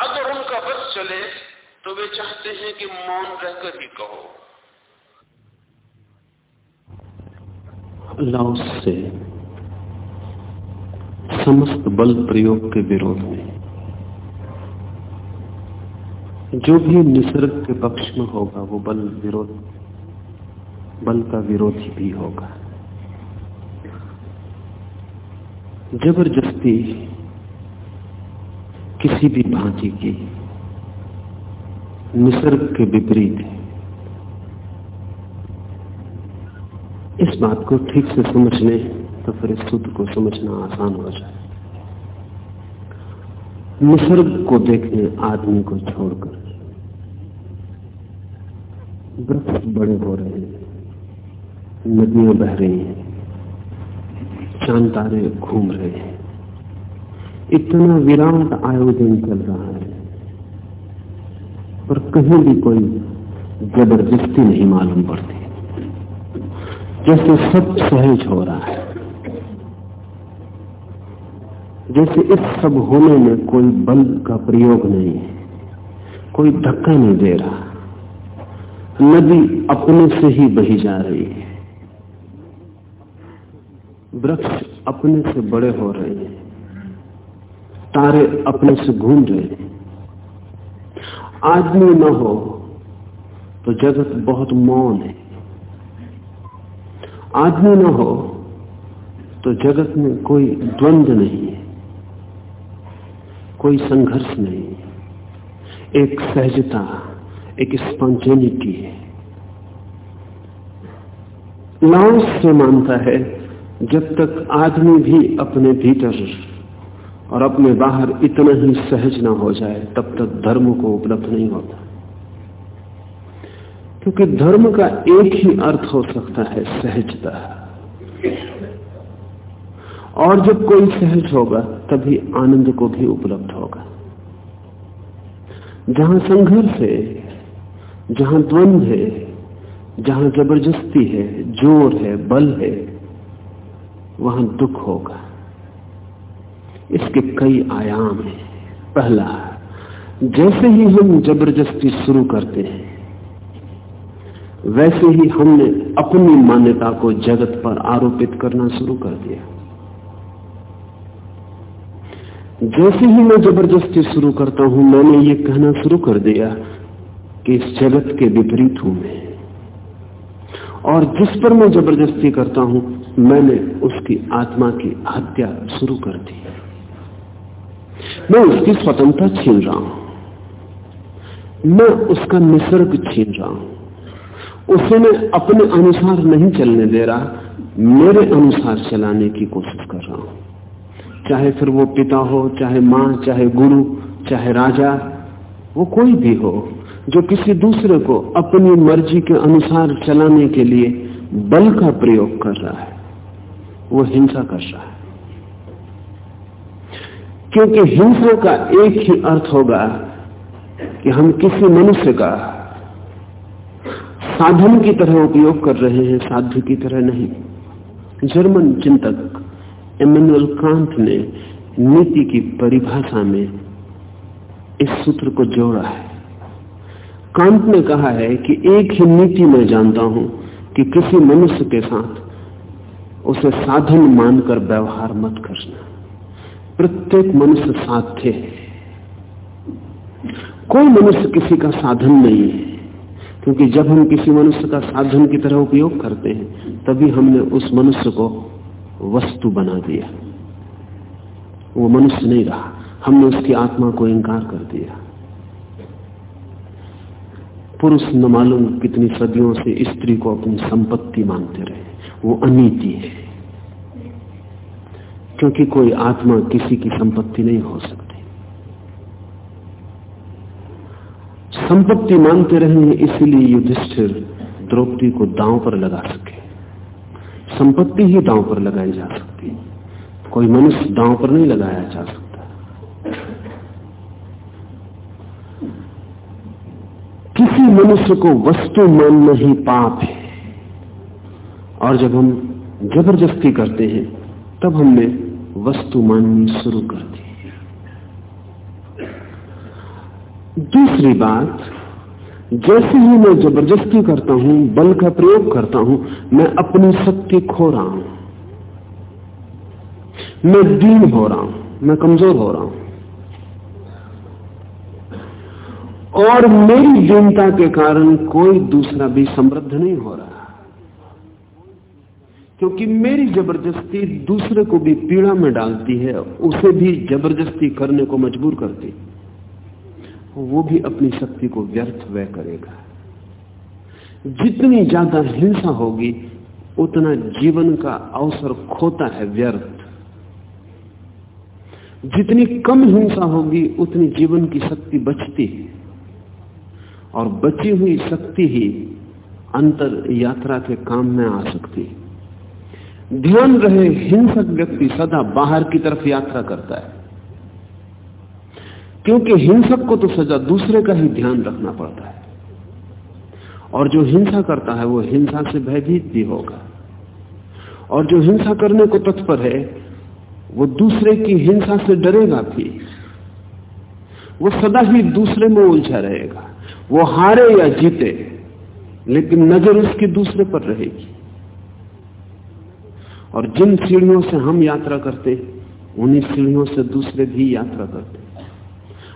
अगर उनका बस चले तो वे चाहते हैं कि मौन रहकर ही कहो। लाओस से समस्त बल प्रयोग के विरोध में, जो भी निसर्ग के पक्ष में होगा, वो बल विरोध, बल का विरोधी भी होगा। ज़बरदस्ती किसी भी भांति की निसर्ग के विपरीत है। इस बात को ठीक से समझ ले तो फिर इस सूत्र को समझना आसान हो जाए। निसर्ग को देखने आदमी को छोड़कर वृक्ष बड़े हो रहे हैं, नदियाँ बह रही हैं चाँद तारे घूम रहे हैं। इतना विराट आयोजन चल रहा है। पर कहीं भी कोई ज़बरदस्ती नहीं मालूम पड़ती। जैसे सब सहज हो रहा है। जैसे इस सब होने में कोई बल का प्रयोग नहीं है। कोई धक्का नहीं दे रहा। नदी अपने से ही बही जा रही है। वृक्ष अपने से बड़े हो रहे हैं। तारे अपने से घूम रहे हैं। आदमी न हो तो जगत बहुत मौन है। आदमी न हो तो जगत में कोई द्वंद्व नहीं है। कोई संघर्ष नहीं है। एक सहजता, एक स्पॉन्टेनिटी है। लाओस से मानता है जब तक आदमी भी अपने भीतर और अपने बाहर इतना ही सहज ना हो जाए, तब तक धर्म को उपलब्ध नहीं होता। क्योंकि धर्म का एक ही अर्थ हो सकता है सहजता। और जब कोई सहज होगा, तभी आनंद को भी उपलब्ध होगा। जहाँ संघर्ष है, जहाँ द्वंद है, जहाँ ज़बरदस्ती है, ज़ोर है, बल है वहाँ दुख होगा। इसके कई आयाम हैं। पहला, जैसे ही हम ज़बरदस्ती शुरू करते हैं, वैसे ही हमने अपनी मान्यता को जगत पर आरोपित करना शुरू कर दिया। जैसे ही मैं ज़बरदस्ती शुरू करता हूँ, मैंने ये कहना शुरू कर दिया कि इस जगत के विपरीत हूँ मैं। और जिस पर मैं ज़बरदस्ती करता हूँ मैंने उसकी आत्मा की हत्या शुरू कर दी। मैं उसकी स्वतंत्रता छीन रहा हूँ। मैं उसका निसर्ग छीन रहा हूँ। उसे मैं अपने अनुसार नहीं चलने दे रहा, मेरे अनुसार चलाने की कोशिश कर रहा हूँ। चाहे फिर वो पिता हो, चाहे माँ, चाहे गुरु, चाहे राजा, वो कोई भी हो, जो किसी दूसरे को अपनी मर्ज़ी के अनुसार चलाने के लिए बल का प्रयोग कर रहा है। वो हिंसा कर रहा है। क्योंकि हिंसा का एक ही अर्थ होगा कि हम किसी मनुष्य का साधन की तरह उपयोग कर रहे हैं, साध्य की तरह नहीं। जर्मन चिंतक एमेनुअल कांत ने नीति की परिभाषा में इस सूत्र को जोड़ा है। कांत ने कहा है कि एक ही नीति मैं जानता हूँ कि किसी मनुष्य के साथ उसे साधन मानकर व्यवहार मत करना। प्रत्येक मनुष्य साध्य है। कोई मनुष्य किसी का साधन नहीं है, क्योंकि जब हम किसी मनुष्य का साधन की तरह उपयोग करते हैं, तभी हमने उस मनुष्य को वस्तु बना दिया। वो मनुष्य नहीं रहा, हमने उसकी आत्मा को इंकार कर दिया। पुरुष न मालूम कितनी सदियों से स्त्री को अपनी संपत्ति मानते रहे। वो अनीति है। क्योंकि कोई आत्मा किसी की संपत्ति नहीं हो सकती। संपत्ति मानते रहे इसलिए युधिष्ठिर द्रौपदी को दांव पर लगा सके। संपत्ति ही दांव पर लगाई जा सकती है। कोई मनुष्य दांव पर नहीं लगाया जा सकता। किसी मनुष्य को वस्तु मानना ही पाप है। और जब हम ज़बरदस्ती करते हैं, तब हमने वस्तु माननी शुरू कर दी। दूसरी बात, जैसे ही मैं ज़बरदस्ती करता हूँ, बल का प्रयोग करता हूँ, मैं अपनी शक्ति खो रहा हूँ। मैं दीन हो रहा हूँ, मैं कमज़ोर हो रहा हूँ। और मेरी दीनता के कारण कोई दूसरा भी समृद्ध नहीं हो रहा। क्योंकि मेरी ज़बरदस्ती दूसरे को भी पीड़ा में डालती है, उसे भी ज़बरदस्ती करने को मजबूर करती वो भी अपनी शक्ति को व्यर्थ व्यय करेगा। जितनी ज़्यादा हिंसा होगी, उतना जीवन का अवसर खोता है व्यर्थ। जितनी कम हिंसा होगी, उतनी जीवन की शक्ति बचती है। और बची हुई शक्ति ही अंतर यात्रा के काम में आ सकती है। ध्यान रहे, हिंसक व्यक्ति सदा बाहर की तरफ़ यात्रा करता है। क्योंकि हिंसक को तो सजा दूसरे का ही ध्यान रखना पड़ता है। और जो हिंसा करता है, वो हिंसा से भयभीत भी होगा। और जो हिंसा करने को तत्पर है, वो दूसरे की हिंसा से डरेगा भी। वो सदा ही दूसरे में उलझा रहेगा। वो हारे या जीते, लेकिन नज़र उसकी दूसरे पर रहेगी। और जिन सीढ़ियों से हम यात्रा करते उन्हीं सीढ़ियों से दूसरे भी यात्रा करते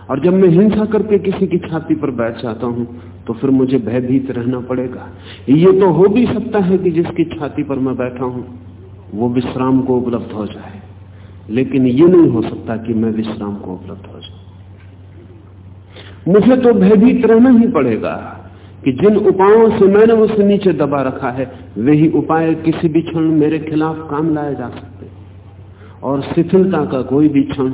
और जब मैं हिंसा करके किसी की छाती पर बैठ जाता हूँ तो फिर मुझे भयभीत रहना पड़ेगा। ये तो हो भी सकता है कि जिसकी छाती पर मैं बैठा हूँ, वो विश्राम को उपलब्ध हो जाए। लेकिन ये नहीं हो सकता कि मैं विश्राम को उपलब्ध हो जाऊँ। मुझे तो भयभीत रहना ही पड़ेगा। कि जिन उपायों से मैंने उसे नीचे दबा रखा है वही उपाय किसी भी क्षण मेरे खिलाफ काम लाए जा सकते और शिथिलता का कोई भी क्षण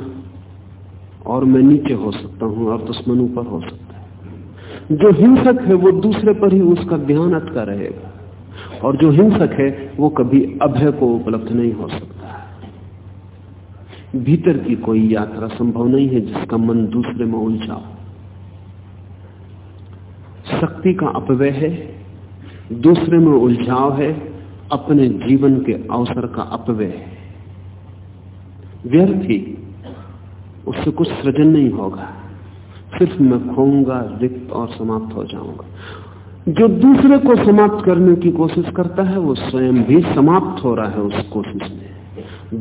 और मैं नीचे हो सकता हूँ, और दुश्मन ऊपर हो सकता है। जो हिंसक है, वो दूसरे पर ही उसका ध्यान अटका रहेगा। और जो हिंसक है, वो कभी अभय को उपलब्ध नहीं हो सकता भीतर की कोई यात्रा संभव नहीं है जिसका मन दूसरे में उलझाओ शक्ति का अपव्यय है, दूसरे में उलझाव है, अपने जीवन के अवसर का अपव्यय है। व्यर्थ ही उससे कुछ सृजन नहीं होगा। सिर्फ़ मैं खोऊँगा, रिक्त और समाप्त हो जाऊँगा। जो दूसरे को समाप्त करने की कोशिश करता है, वो स्वयं भी समाप्त हो रहा है उस कोशिश में।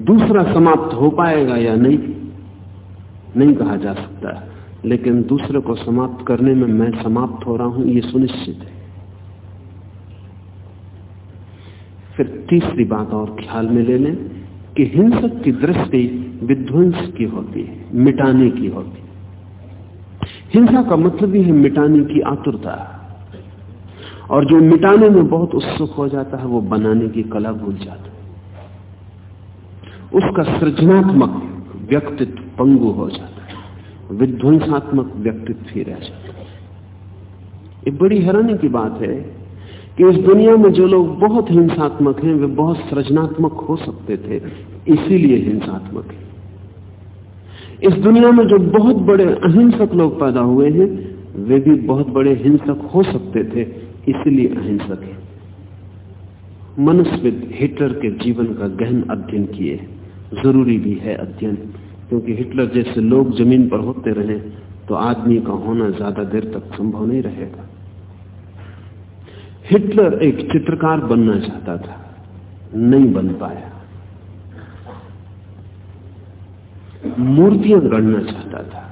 दूसरा समाप्त हो पाएगा या नहीं नहीं कहा जा सकता। लेकिन दूसरे को समाप्त करने में मैं समाप्त हो रहा हूँ, ये सुनिश्चित है। फिर तीसरी बात और ख्याल में ले लें कि हिंसक की दृष्टि विध्वंस की होती है, मिटाने की होती है। हिंसा का मतलब ही है मिटाने की आतुरता। और जो मिटाने में बहुत उत्सुक हो जाता है, वो बनाने की कला भूल जाता है। उसका सृजनात्मक व्यक्तित्व पंगु हो जाता है। विध्वंसात्मक व्यक्तित्व ही रह जाता है। ये बड़ी हैरानी की बात है कि इस दुनिया में जो लोग बहुत हिंसात्मक हैं, वे बहुत सृजनात्मक हो सकते थे, इसीलिए हिंसात्मक है। इस दुनिया में जो बहुत बड़े अहिंसक लोग पैदा हुए हैं, वे भी बहुत बड़े हिंसक हो सकते थे, इसलिए अहिंसक है। मनुष्यविद हिटलर के जीवन का गहन अध्ययन किए, ज़रूरी भी है अध्ययन। क्योंकि हिटलर जैसे लोग ज़मीन पर होते रहे तो आदमी का होना ज़्यादा देर तक संभव नहीं रहेगा। हिटलर एक चित्रकार बनना चाहता था, नहीं बन पाया। मूर्तियाँ गढ़ना चाहता था,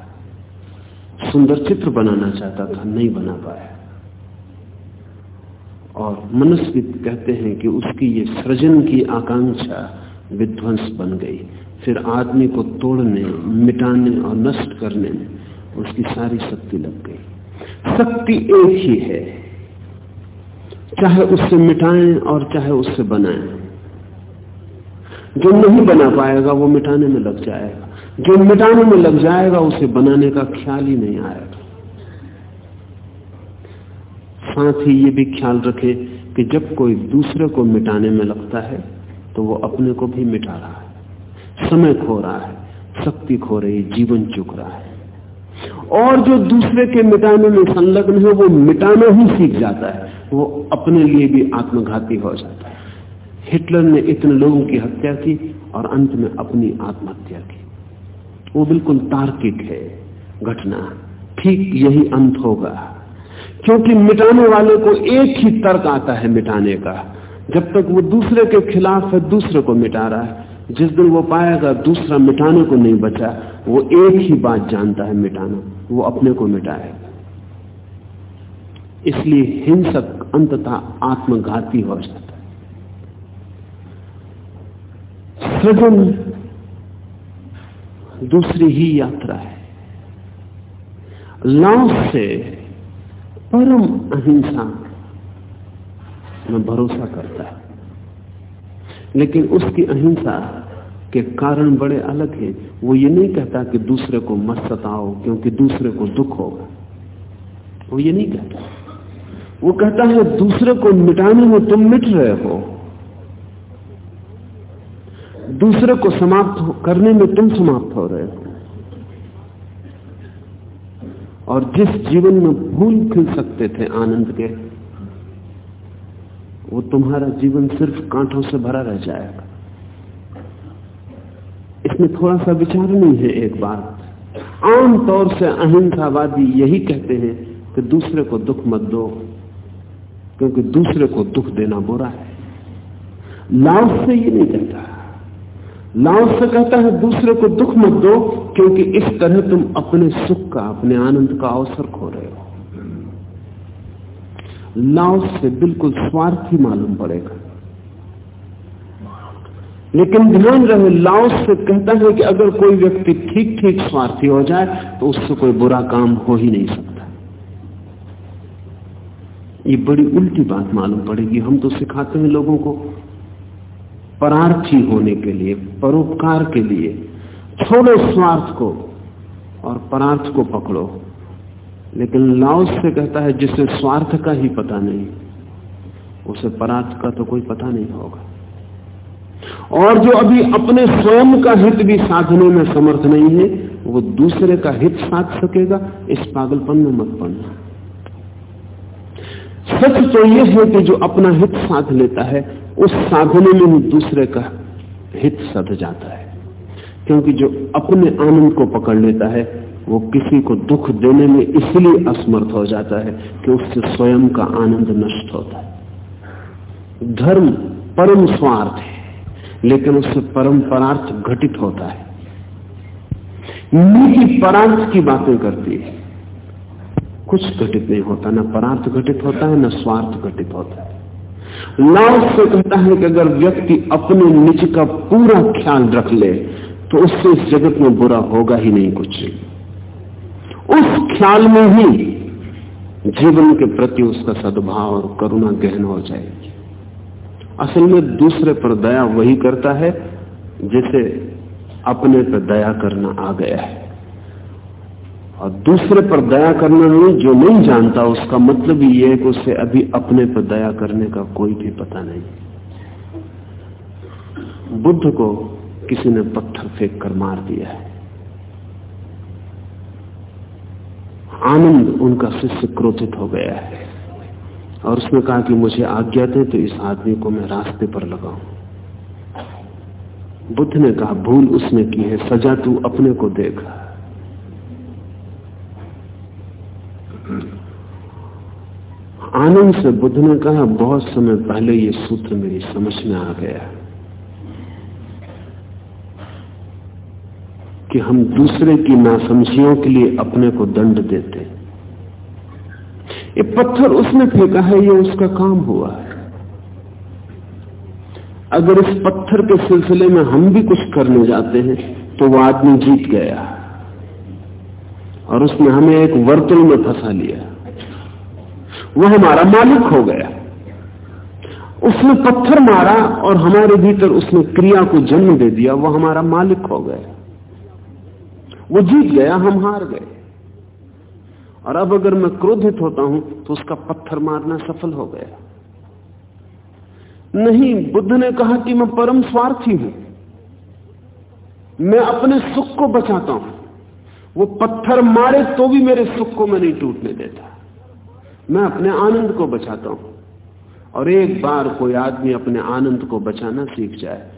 सुंदर चित्र बनाना चाहता था, नहीं बना पाया। और मनुष्य कहते हैं कि उसकी ये सृजन की आकांक्षा विध्वंस बन गई। फिर आदमी को तोड़ने, मिटाने और नष्ट करने में उसकी सारी शक्ति लग गई। शक्ति एक ही है। चाहे उससे मिटाएँ और चाहे उससे बनाएँ। जो नहीं बना पाएगा, वो मिटाने में लग जाएगा। जो मिटाने में लग जाएगा, उसे बनाने का ख्याल ही नहीं आएगा। साथ ही ये भी ख्याल रखे कि जब कोई दूसरे को मिटाने में लगता है तो वो अपने को भी मिटा रहा है। समय खो रहा है, शक्ति खो रही है जीवन चुक रहा है। और जो दूसरे के मिटाने में संलग्न है, वो मिटाना ही सीख जाता है। वो अपने लिए भी आत्मघाती हो जाता है। हिटलर ने इतने लोगों की हत्या की और अंत में अपनी आत्महत्या की। वो बिल्कुल तार्किक है, घटना। ठीक यही अंत होगा। क्योंकि मिटाने वाले को एक ही तर्क आता है मिटाने का। जब तक वो दूसरे के खिलाफ है, दूसरे को मिटा रहा है। जिस दिन वो पाएगा, दूसरा मिटाने को नहीं बचा। वो एक ही बात जानता है, मिटाना। वो अपने को मिटाएगा इसलिए हिंसक अंततः आत्मघाती हो जाता है। सृजन दूसरी ही यात्रा है। लाओ से परम अहिंसा में भरोसा करता है। लेकिन उसकी अहिंसा के कारण बड़े अलग हैं। वो ये नहीं कहता कि दूसरे को मत सताओ, क्योंकि दूसरे को दुख होगा। वो ये नहीं कहता। वो कहता है, दूसरे को मिटाने में तुम मिट रहे हो। दूसरे को समाप्त करने में तुम समाप्त हो रहे हो। और जिस जीवन में फूल खिल सकते थे आनंद के वो तुम्हारा जीवन सिर्फ़ कांटों से भरा रह जाएगा। इसमें थोड़ा सा विचार नहीं है एक बात आमतौर से अहिंसावादी यही कहते हैं कि दूसरे को दुख मत दो, क्योंकि दूसरे को दुख देना बुरा है। लाभ से ये नहीं कहता। लाओ से कहता है दूसरे को दुख मत दो, क्योंकि इस तरह तुम अपने सुख का, अपने आनंद का अवसर खो रहे हो। लाओ से बिल्कुल स्वार्थी मालूम पड़ेगा। लेकिन ध्यान रहे लाओ से कहता है कि अगर कोई व्यक्ति ठीक ठीक स्वार्थी हो जाए तो उससे कोई बुरा काम हो ही नहीं सकता। ये बड़ी उल्टी बात मालूम पड़ेगी। हम तो सिखाते हैं लोगों को, परार्थी होने के लिए, परोपकार के लिए, छोड़ो स्वार्थ को और परार्थ को पकड़ो। लेकिन लाओस से कहता है, जिसे स्वार्थ का ही पता नहीं, उसे परार्थ का तो कोई पता नहीं होगा। और जो अभी अपने स्वयं का हित भी साधने में समर्थ नहीं है, वो दूसरे का हित साध सकेगा, इस पागलपन में मत पड़ना। सच तो यह है कि जो अपना हित साध लेता है, उस साधने में ही दूसरे का हित सध जाता है। क्योंकि जो अपने आनंद को पकड़ लेता है वो किसी को दुख देने में इसलिए असमर्थ हो जाता है कि उससे स्वयं का आनंद नष्ट होता है। धर्म परम स्वार्थ है, लेकिन उससे परम परार्थ घटित होता है। नीति परार्थ की बातें करती है। कुछ घटित नहीं होता, ना परार्थ घटित होता है, ना स्वार्थ घटित होता है। लाभ से कहता है कि अगर व्यक्ति अपने निज का पूरा ख्याल रख ले तो उससे इस जगत में बुरा होगा ही नहीं कुछ उस ख्याल में ही जीवन के प्रति उसका सद्भाव और करुणा गहन हो जाएगी। असल में दूसरे पर दया वही करता है, जिसे अपने पर दया करना आ गया है। और दूसरे पर दया करना नहीं, जो नहीं जानता, उसका मतलब यह है कि उसे अभी अपने पर दया करने का कोई भी पता नहीं। बुद्ध को किसी ने पत्थर फेंक कर मार दिया है। आनंद उनका शिष्य क्रोधित हो गया है। और उसने कहा कि मुझे आज्ञा दे तो इस आदमी को मैं रास्ते पर लगाऊँ। बुद्ध ने कहा, भूल उसने की है, सजा तू अपने को देखा। आनंद से बुद्ध ने कहा, बहुत समय पहले ये सूत्र मेरी समझ में आ गया। कि हम दूसरे की नासमझियों के लिए अपने को दंड देते ये पत्थर उसने फेंका है, ये उसका काम हुआ है। अगर इस पत्थर के सिलसिले में हम भी कुछ करने जाते हैं तो वो आदमी जीत गया। और उसने हमें एक वर्तुल में फंसा लिया। वो हमारा मालिक हो गया। उसने पत्थर मारा और हमारे भीतर उसने क्रिया को जन्म दे दिया, वो हमारा मालिक हो गया। वो जीत गया, हम हार गए। और अब अगर मैं क्रोधित होता हूँ तो उसका पत्थर मारना सफल हो गया। नहीं, बुद्ध ने कहा कि मैं परम स्वार्थी हूँ। मैं अपने सुख को बचाता हूँ। वो पत्थर मारे तो भी मेरे सुख को मैं नहीं टूटने देता। मैं अपने आनंद को बचाता हूँ। और एक बार कोई आदमी अपने आनंद को बचाना सीख जाए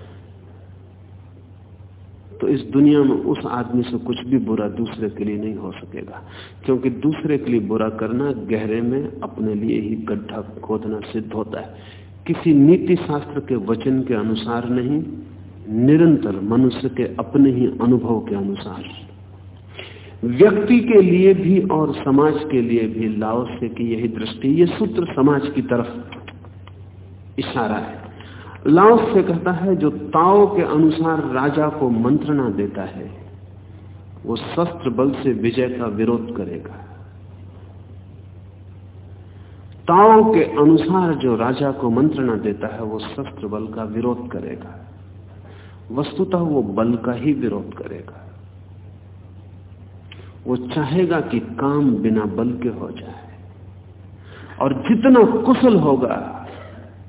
तो इस दुनिया में उस आदमी से कुछ भी बुरा दूसरे के लिए नहीं हो सकेगा। क्योंकि दूसरे के लिए बुरा करना गहरे में अपने लिए ही गड्ढा खोदना सिद्ध होता है। किसी नीति शास्त्र के वचन के अनुसार नहीं, निरंतर मनुष्य के अपने ही अनुभव के अनुसार। व्यक्ति के लिए भी और समाज के लिए भी लाओ से की यही दृष्टि, ये सूत्र समाज की तरफ़ इशारा है। लाओस से कहता है, जो ताओ के अनुसार राजा को मंत्रणा देता है, वो शस्त्र बल से विजय का विरोध करेगा। ताओ के अनुसार जो राजा को मंत्रणा देता है, वो शस्त्र बल का विरोध करेगा। वस्तुतः वो बल का ही विरोध करेगा। वो चाहेगा कि काम बिना बल के हो जाए। और जितना कुशल होगा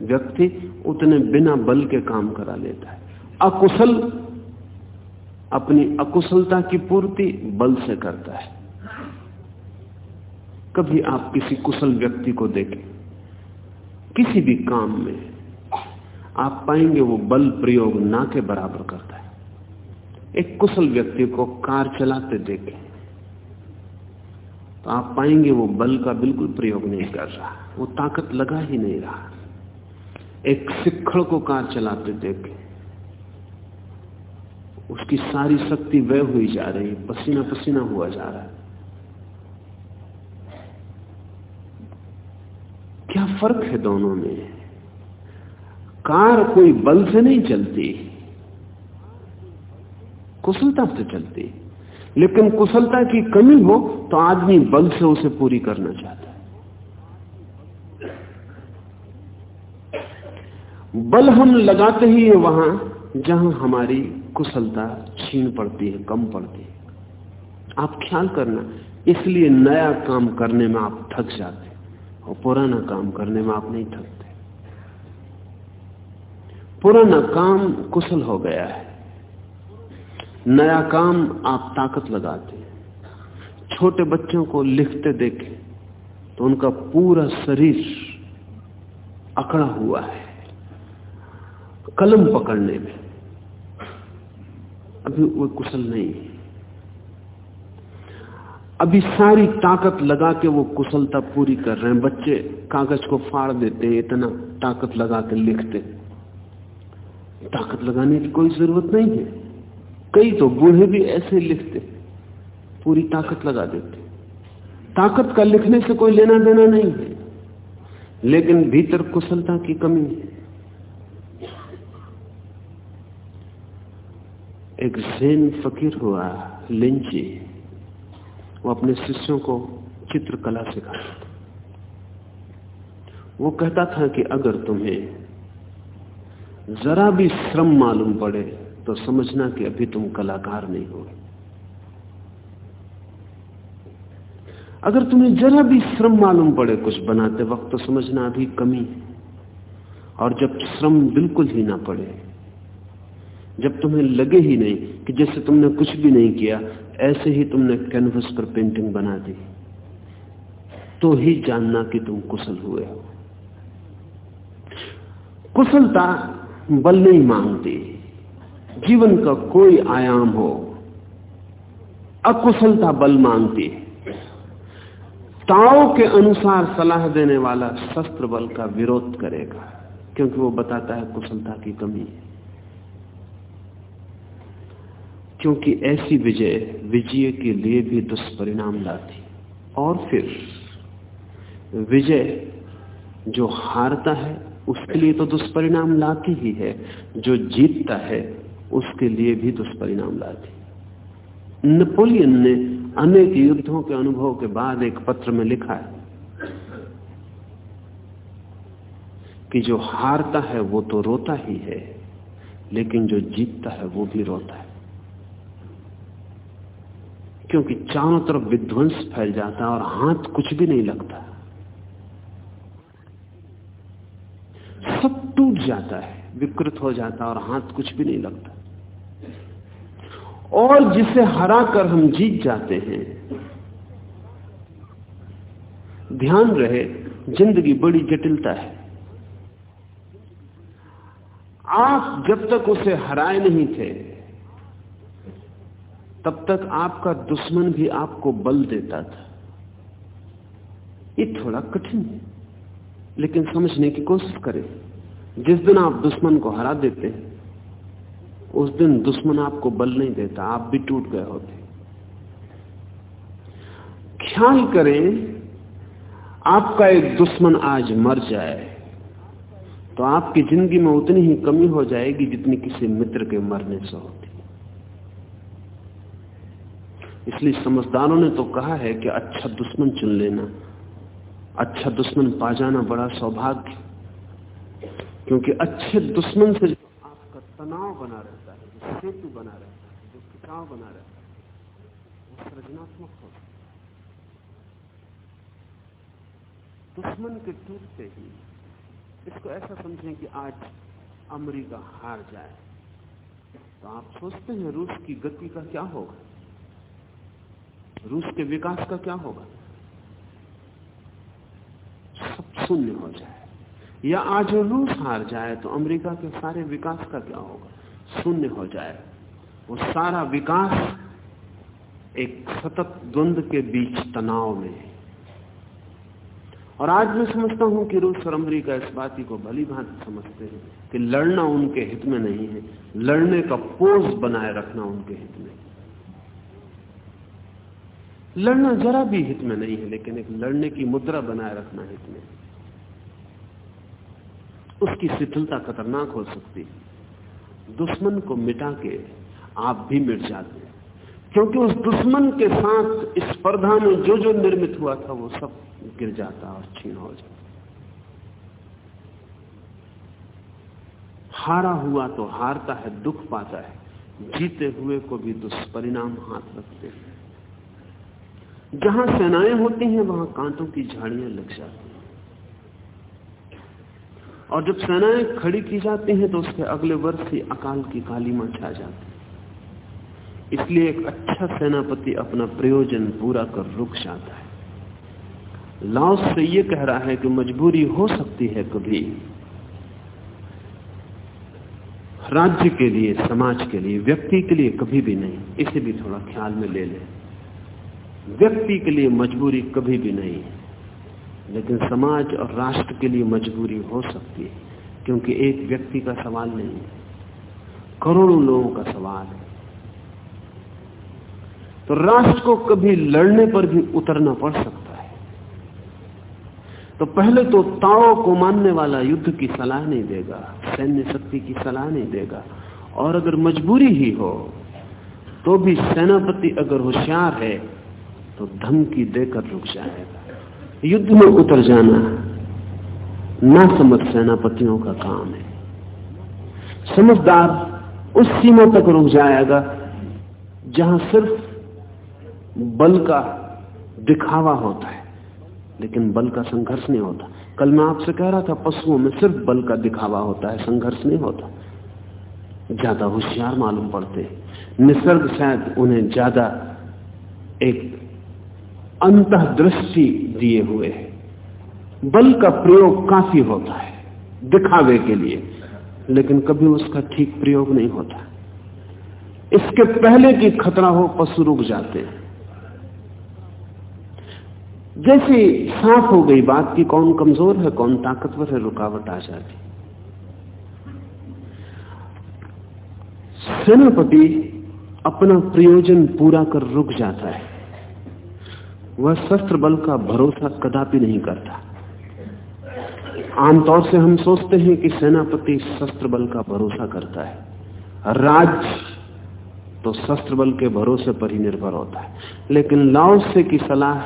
व्यक्ति उतने बिना बल के काम करा लेता है। अकुशल, अपनी अकुशलता की पूर्ति बल से करता है। कभी आप किसी कुशल व्यक्ति को देखें, किसी भी काम में, आप पाएँगे वो बल प्रयोग ना के बराबर करता है। एक कुशल व्यक्ति को कार चलाते देखें तो आप पाएँगे वो बल का बिल्कुल प्रयोग नहीं कर रहा, वो ताकत लगा ही नहीं रहा। एक सिक्खड़ को कार चलाते देखे? उसकी सारी शक्ति वह हुई जा रही पसीना पसीना हुआ जा रहा है। क्या फ़र्क है दोनों में? कार कोई बल से नहीं चलती, कुशलता से चलती, लेकिन कुशलता की कमी हो तो आदमी बल से उसे पूरी करना चाहता है बल हम लगाते ही है वहाँ, जहाँ हमारी कुशलता छीन पड़ती है, कम पड़ती है। आप ख्याल करना, इसलिए नया काम करने में आप थक जाते और पुराना काम करने में आप नहीं थकते। पुराना काम कुशल हो गया है। नया काम आप ताकत लगाते हैं। छोटे बच्चों को लिखते देखें तो उनका पूरा शरीर अकड़ा हुआ है। कलम पकड़ने में। अभी वो कुशल नहीं। है अभी सारी ताकत लगा के वो कुशलता पूरी कर रहे हैं। बच्चे कागज़ को फाड़ देते हैं, इतना ताकत लगा के लिखते। ताकत लगाने की कोई ज़रूरत नहीं है। कई तो बूढ़े भी ऐसे लिखते, पूरी ताकत लगा देते। ताकत का लिखने से कोई लेना देना नहीं है। लेकिन भीतर कुशलता की कमी है। एक जैन फकीर हुआ, लिंची। वो अपने शिष्यों को चित्रकला सिखाता था। वो कहता था कि अगर तुम्हें जरा भी श्रम मालूम पड़े तो समझना कि अभी तुम कलाकार नहीं हो। अगर तुम्हें जरा भी श्रम मालूम पड़े कुछ बनाते वक्त तो समझना अभी कमी है। और जब श्रम बिल्कुल ही ना पड़े जब तुम्हें लगे ही नहीं कि जैसे तुमने कुछ भी नहीं किया, ऐसे ही तुमने कैनवस पर पेंटिंग बना दी। तो ही जानना कि तुम कुशल हुए हो। कुशलता बल नहीं मांगती। जीवन का कोई आयाम हो, अकुशलता बल मांगती। ताओ के अनुसार सलाह देने वाला शस्त्र बल का विरोध करेगा, क्योंकि वो बताता है कुशलता की कमी है। क्योंकि ऐसी विजय विजय के लिए भी दुष्परिणाम लाती। और फिर, विजय जो हारता है, उसके लिए तो दुष्परिणाम लाती ही है। जो जीतता है, उसके लिए भी दुष्परिणाम लाती। नेपोलियन ने अनेक युद्धों के अनुभव के बाद एक पत्र में लिखा है कि जो हारता है, वो तो रोता ही है, लेकिन जो जीतता है, वो भी रोता है। क्योंकि चारों तरफ़ विध्वंस फैल जाता है और हाथ कुछ भी नहीं लगता। सब टूट जाता है, विकृत हो जाता है और हाथ कुछ भी नहीं लगता। और जिसे हरा कर हम जीत जाते हैं, ध्यान रहे, ज़िंदगी बड़ी जटिलता है। आप जब तक उसे हराए नहीं थे तब तक आपका दुश्मन भी आपको बल देता था। ये थोड़ा कठिन है, लेकिन समझने की कोशिश करें। जिस दिन आप दुश्मन को हरा देते हैं उस दिन दुश्मन आपको बल नहीं देता, आप भी टूट गए होते। ख्याल करें, आपका एक दुश्मन आज मर जाए तो आपकी ज़िंदगी में उतनी ही कमी हो जाएगी जितनी किसी मित्र के मरने से होती। इसलिए समझदारों ने तो कहा है कि अच्छा दुश्मन चुन लेना अच्छा दुश्मन पा जाना बड़ा सौभाग्य, क्योंकि अच्छे दुश्मन से जो आपका तनाव बना रहता है, जो सेतु बना रहता है, जो खिंचाव बना रहता है, वो सृजनात्मक होता है। दुश्मन के टूटते ही, इसको ऐसा समझें कि आज अमरीका हार जाए तो आप सोचते हैं रूस की गति का क्या होगा? रूस के विकास का क्या होगा? सब शून्य हो जाए। या आज रूस हार जाए तो अमेरिका के सारे विकास का क्या होगा? शून्य हो जाए। वो सारा विकास एक सतत द्वंद के बीच तनाव में है। और आज मैं समझता हूँ कि रूस और अमरीका इस बात को भली भांति समझते हैं कि लड़ना उनके हित में नहीं है। लड़ने का पोज बनाए रखना उनके हित में लड़ना जरा भी हित में नहीं है, लेकिन एक लड़ने की मुद्रा बनाए रखना हित में उसकी शिथिलता खतरनाक हो सकती है। दुश्मन को मिटा के आप भी मिट जाते हैं। क्योंकि उस दुश्मन के साथ स्पर्धा में जो जो निर्मित हुआ था, वो सब गिर जाता और छीन हो जाता। हारा हुआ तो हारता है, दुख पाता है, जीते हुए को भी दुष्परिणाम हाथ रखते हैं। जहाँ सेनाएँ होती हैं, वहाँ कांटों की झाड़ियाँ लग जाती हैं। और जब सेनाएँ खड़ी की जाती हैं तो उसके अगले वर्ष ही अकाल की काली कालीमा छा जाती है। इसलिए एक अच्छा सेनापति अपना प्रयोजन पूरा कर रुक जाता है। लाओस से ये कह रहा है कि मजबूरी हो सकती है कभी राज्य के लिए, समाज के लिए, व्यक्ति के लिए कभी भी नहीं। इसे भी थोड़ा ख्याल में ले ले। व्यक्ति के लिए मजबूरी कभी भी नहीं है। लेकिन समाज और राष्ट्र के लिए मजबूरी हो सकती है, क्योंकि एक व्यक्ति का सवाल नहीं है। करोड़ों लोगों का सवाल है। तो राष्ट्र को कभी लड़ने पर भी उतरना पड़ सकता है। तो पहले तो ताओ को मानने वाला युद्ध की सलाह नहीं देगा, सैन्य शक्ति की सलाह नहीं देगा। और अगर मजबूरी ही हो तो भी सेनापति अगर होशियार है तो धमकी देकर रुक जाएगा। युद्ध में उतर जाना ना समझ सेनापतियों का काम है। समझदार उस सीमा तक रुक जाएगा जहाँ सिर्फ़ बल का दिखावा होता है, लेकिन बल का संघर्ष नहीं होता। कल मैं आपसे कह रहा था, पशुओं में सिर्फ़ बल का दिखावा होता है, संघर्ष नहीं होता। ज़्यादा होशियार मालूम पड़ते। निसर्ग शायद उन्हें ज़्यादा एक अंत दृष्टि दिए हुए है। बल का प्रयोग काफ़ी होता है, दिखावे के लिए, लेकिन कभी उसका ठीक प्रयोग नहीं होता। इसके पहले की खतरा हो, पशु रुक जाते हैं। जैसे साफ़ हो गई बात की कौन कमज़ोर है, कौन ताकतवर है, रुकावट आ जाती। सेनापति अपना प्रयोजन पूरा कर रुक जाता है। वह शस्त्र बल का भरोसा कदापि नहीं करता। आमतौर से हम सोचते हैं कि सेनापति शस्त्र बल का भरोसा करता है। राज तो शस्त्र बल के भरोसे पर ही निर्भर होता है। लेकिन लाओसे की सलाह,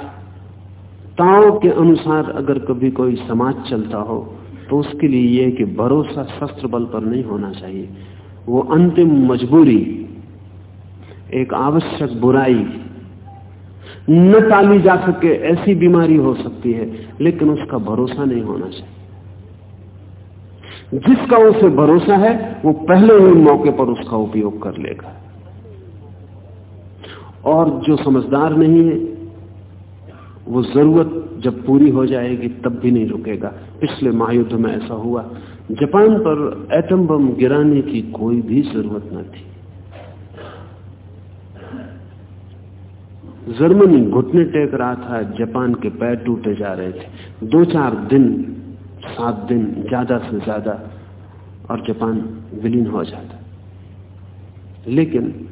ताओ के अनुसार अगर कभी कोई समाज चलता हो तो उसके लिए यह कि भरोसा शस्त्र बल पर नहीं होना चाहिए। वो अंतिम मजबूरी, एक आवश्यक बुराई न टाली जा सके, ऐसी बीमारी हो सकती है, लेकिन उसका भरोसा नहीं होना चाहिए। जिसका उसे भरोसा है, वो पहले ही मौके पर उसका उपयोग कर लेगा। और जो समझदार नहीं है, वो ज़रूरत जब पूरी हो जाएगी, तब भी नहीं रुकेगा। पिछले महायुद्ध में ऐसा हुआ। जापान पर एटम बम गिराने की कोई भी ज़रूरत न थी। जर्मनी घुटने टेक रहा था, जापान के पैर टूटे जा रहे थे। दो चार दिन, सात दिन, ज़्यादा से ज़्यादा, और जापान विलीन हो जाता। लेकिन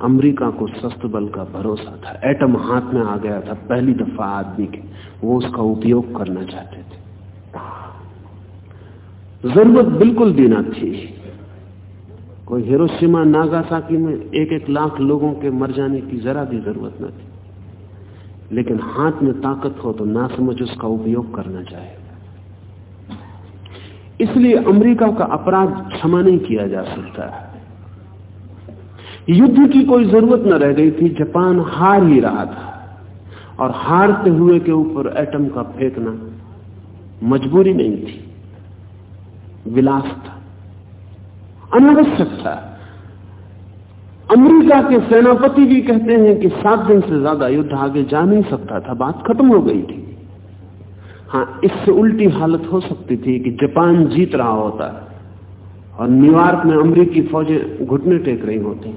अमेरिका को शस्त्र बल का भरोसा था। एटम हाथ में आ गया था पहली दफ़ा आदमी के। वो उसका उपयोग करना चाहते थे। ज़रूरत बिल्कुल भी ना थी। कोई हिरोशिमा, नागासाकी में एक एक लाख लोगों के मर जाने की जरा भी ज़रूरत न थी। लेकिन हाथ में ताकत हो तो ना समझ उसका उपयोग करना चाहेगा इसलिए अमेरिका का अपराध क्षमा नहीं किया जा सकता। युद्ध की कोई ज़रूरत न रह गई थी, जापान हार ही रहा था। और हारते हुए के ऊपर एटम का फेंकना मजबूरी नहीं थी। विलास था। अनावश्यक था अमेरिका के सेनापति भी कहते हैं कि सात दिन से ज़्यादा युद्ध आगे जा नहीं सकता था, बात खत्म हो गई थी। हाँ इससे उल्टी हालत हो सकती थी कि जापान जीत रहा होता और न्यूयॉर्क में अमेरिकी फौजें घुटने टेक रही होती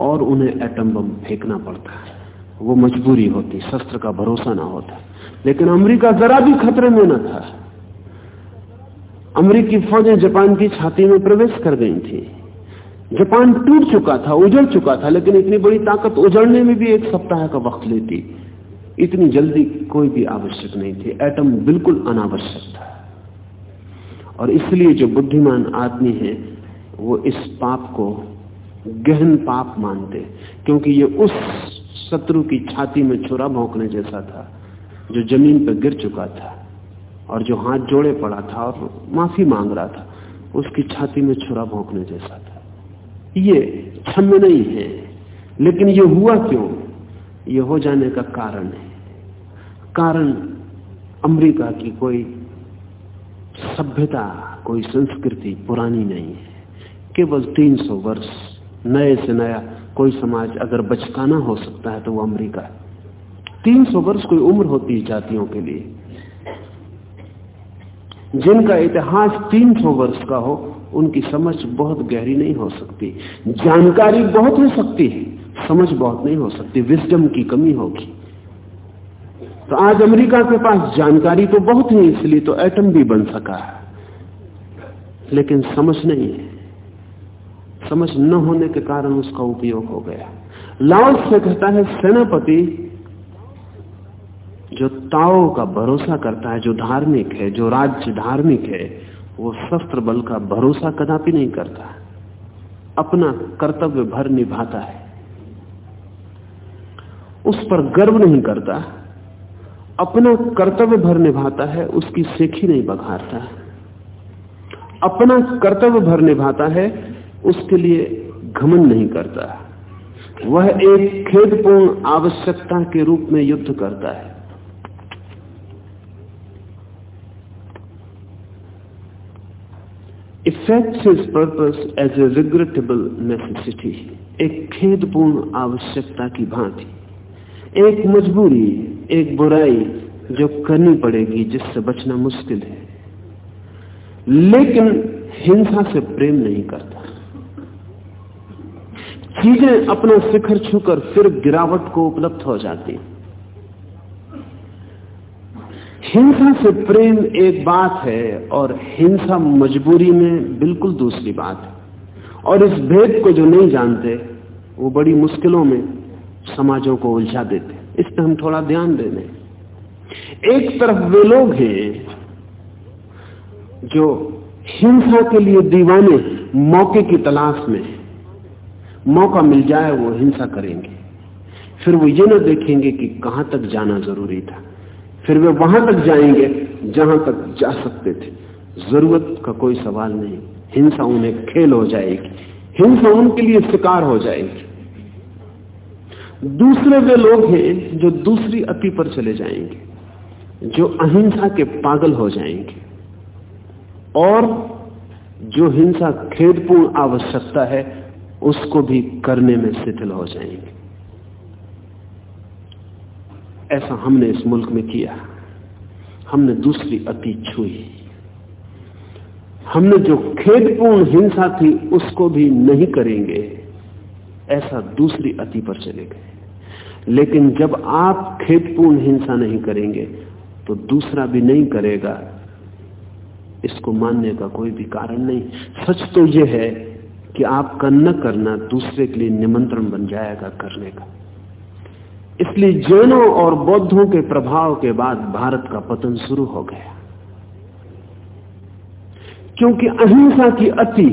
और उन्हें एटम बम फेंकना पड़ता। है वो मजबूरी होती, शस्त्र का भरोसा ना होता। लेकिन अमेरिका जरा भी खतरे में न था। अमेरिकी फौजें जापान की छाती में प्रवेश कर गई थी। जापान टूट चुका था, उजड़ चुका था, लेकिन इतनी बड़ी ताकत उजड़ने में भी एक सप्ताह का वक्त लेती। इतनी जल्दी कोई भी आवश्यक नहीं थी। एटम बिल्कुल अनावश्यक था। और इसलिए जो बुद्धिमान आदमी है, वो इस पाप को गहन पाप मानते, क्योंकि ये उस शत्रु की छाती में छुरा भोंकने जैसा था, जो ज़मीन पर गिर चुका था। और जो हाथ जोड़े पड़ा था और माफ़ी मांग रहा था, उसकी छाती में छुरा भोंकने जैसा था। ये क्षम्य नहीं है, लेकिन ये हुआ क्यों? ये हो जाने का कारण है। कारण अमेरिका की कोई सभ्यता, कोई संस्कृति पुरानी नहीं है। केवल 300 वर्ष नए से नया कोई समाज अगर बचकाना हो सकता है तो वो अमेरिका है। 300 वर्ष कोई उम्र होती है जातियों के लिए। जिनका इतिहास 300 वर्ष का हो, उनकी समझ बहुत गहरी नहीं हो सकती। जानकारी बहुत हो सकती है, समझ बहुत नहीं हो सकती विजडम की कमी होगी। तो आज अमेरिका के पास जानकारी तो बहुत है, इसलिए तो एटम भी बन सका है। लेकिन समझ नहीं है। समझ न होने के कारण उसका उपयोग हो गया। लाओस से कहता है, सेनापति जो ताओ का भरोसा करता है, जो धार्मिक है, जो राज्य धार्मिक है, वो शस्त्र बल का भरोसा कदापि नहीं करता अपना कर्तव्य भर निभाता है। उस पर गर्व नहीं करता। अपना कर्तव्य भर निभाता है, उसकी सेखी नहीं बघारता। अपना कर्तव्य भर निभाता है, उसके लिए घमन नहीं करता। वह एक खेदपूर्ण आवश्यकता के रूप में युद्ध करता है। Effects his purpose as a regrettable necessity एक खेदपूर्ण आवश्यकता की भांति। एक मजबूरी, एक बुराई जो करनी पड़ेगी, जिससे बचना मुश्किल है। लेकिन हिंसा से प्रेम नहीं करता। चीज़ें अपना शिखर छूकर फिर गिरावट को उपलब्ध हो जाती हिंसा से प्रेम एक बात है और हिंसा मजबूरी में बिल्कुल दूसरी बात है। और इस भेद को जो नहीं जानते, वो बड़ी मुश्किलों में समाजों को उलझा देते इस पर हम थोड़ा ध्यान दे। दें एक तरफ़ वे लोग हैं जो हिंसा के लिए दीवाने मौके की तलाश में मौका मिल जाए वो हिंसा करेंगे। फिर वो ये ना देखेंगे कि कहाँ तक जाना ज़रूरी था। फिर वे वहाँ तक जाएँगे, जहाँ तक जा सकते थे। ज़रूरत का कोई सवाल नहीं। हिंसा उन्हें खेल हो जाएगी। हिंसा उनके लिए शिकार हो जाएगी। दूसरे वे लोग हैं जो दूसरी अति पर चले जाएँगे, जो अहिंसा के पागल हो जाएँगे। और जो हिंसा खेदपूर्ण आवश्यकता है, उसको भी करने में शिथिल हो जाएँगे। ऐसा हमने इस मुल्क में किया। हमने दूसरी अति छुई। हमने जो खेदपूर्ण हिंसा थी, उसको भी नहीं करेंगे। ऐसा दूसरी अति पर चले गए। लेकिन जब आप खेदपूर्ण हिंसा नहीं करेंगे तो दूसरा भी नहीं करेगा। इसको मानने का कोई भी कारण नहीं। सच तो यह है कि आपका न करना दूसरे के लिए निमंत्रण बन जाएगा करने का। इसलिए जैनों और बौद्धों के प्रभाव के बाद भारत का पतन शुरू हो गया। क्योंकि अहिंसा की अति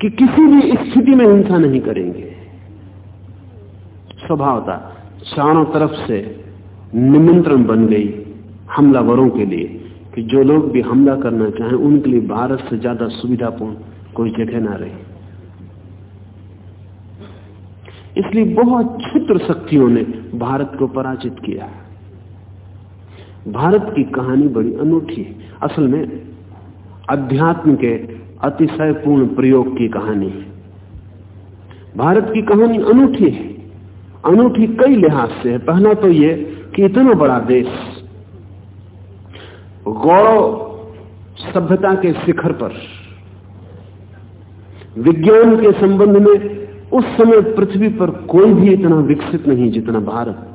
कि किसी भी स्थिति में हिंसा नहीं करेंगे। स्वभावता चारों तरफ़ से निमंत्रण बन गई हमलावरों के लिए कि जो लोग भी हमला करना चाहें, उनके लिए भारत से ज़्यादा सुविधापूर्ण कोई जगह ना रही। इसलिए बहुत क्षुद्र शक्तियों ने भारत को पराजित किया भारत की कहानी बड़ी अनूठी है। असल में अध्यात्म के अतिशयपूर्ण प्रयोग की कहानी है। भारत की कहानी अनूठी है। अनूठी कई लिहाज से है। पहला तो यह कि इतना बड़ा देश गौरव सभ्यता के शिखर पर, विज्ञान के संबंध में उस समय पृथ्वी पर कोई भी इतना विकसित नहीं जितना भारत।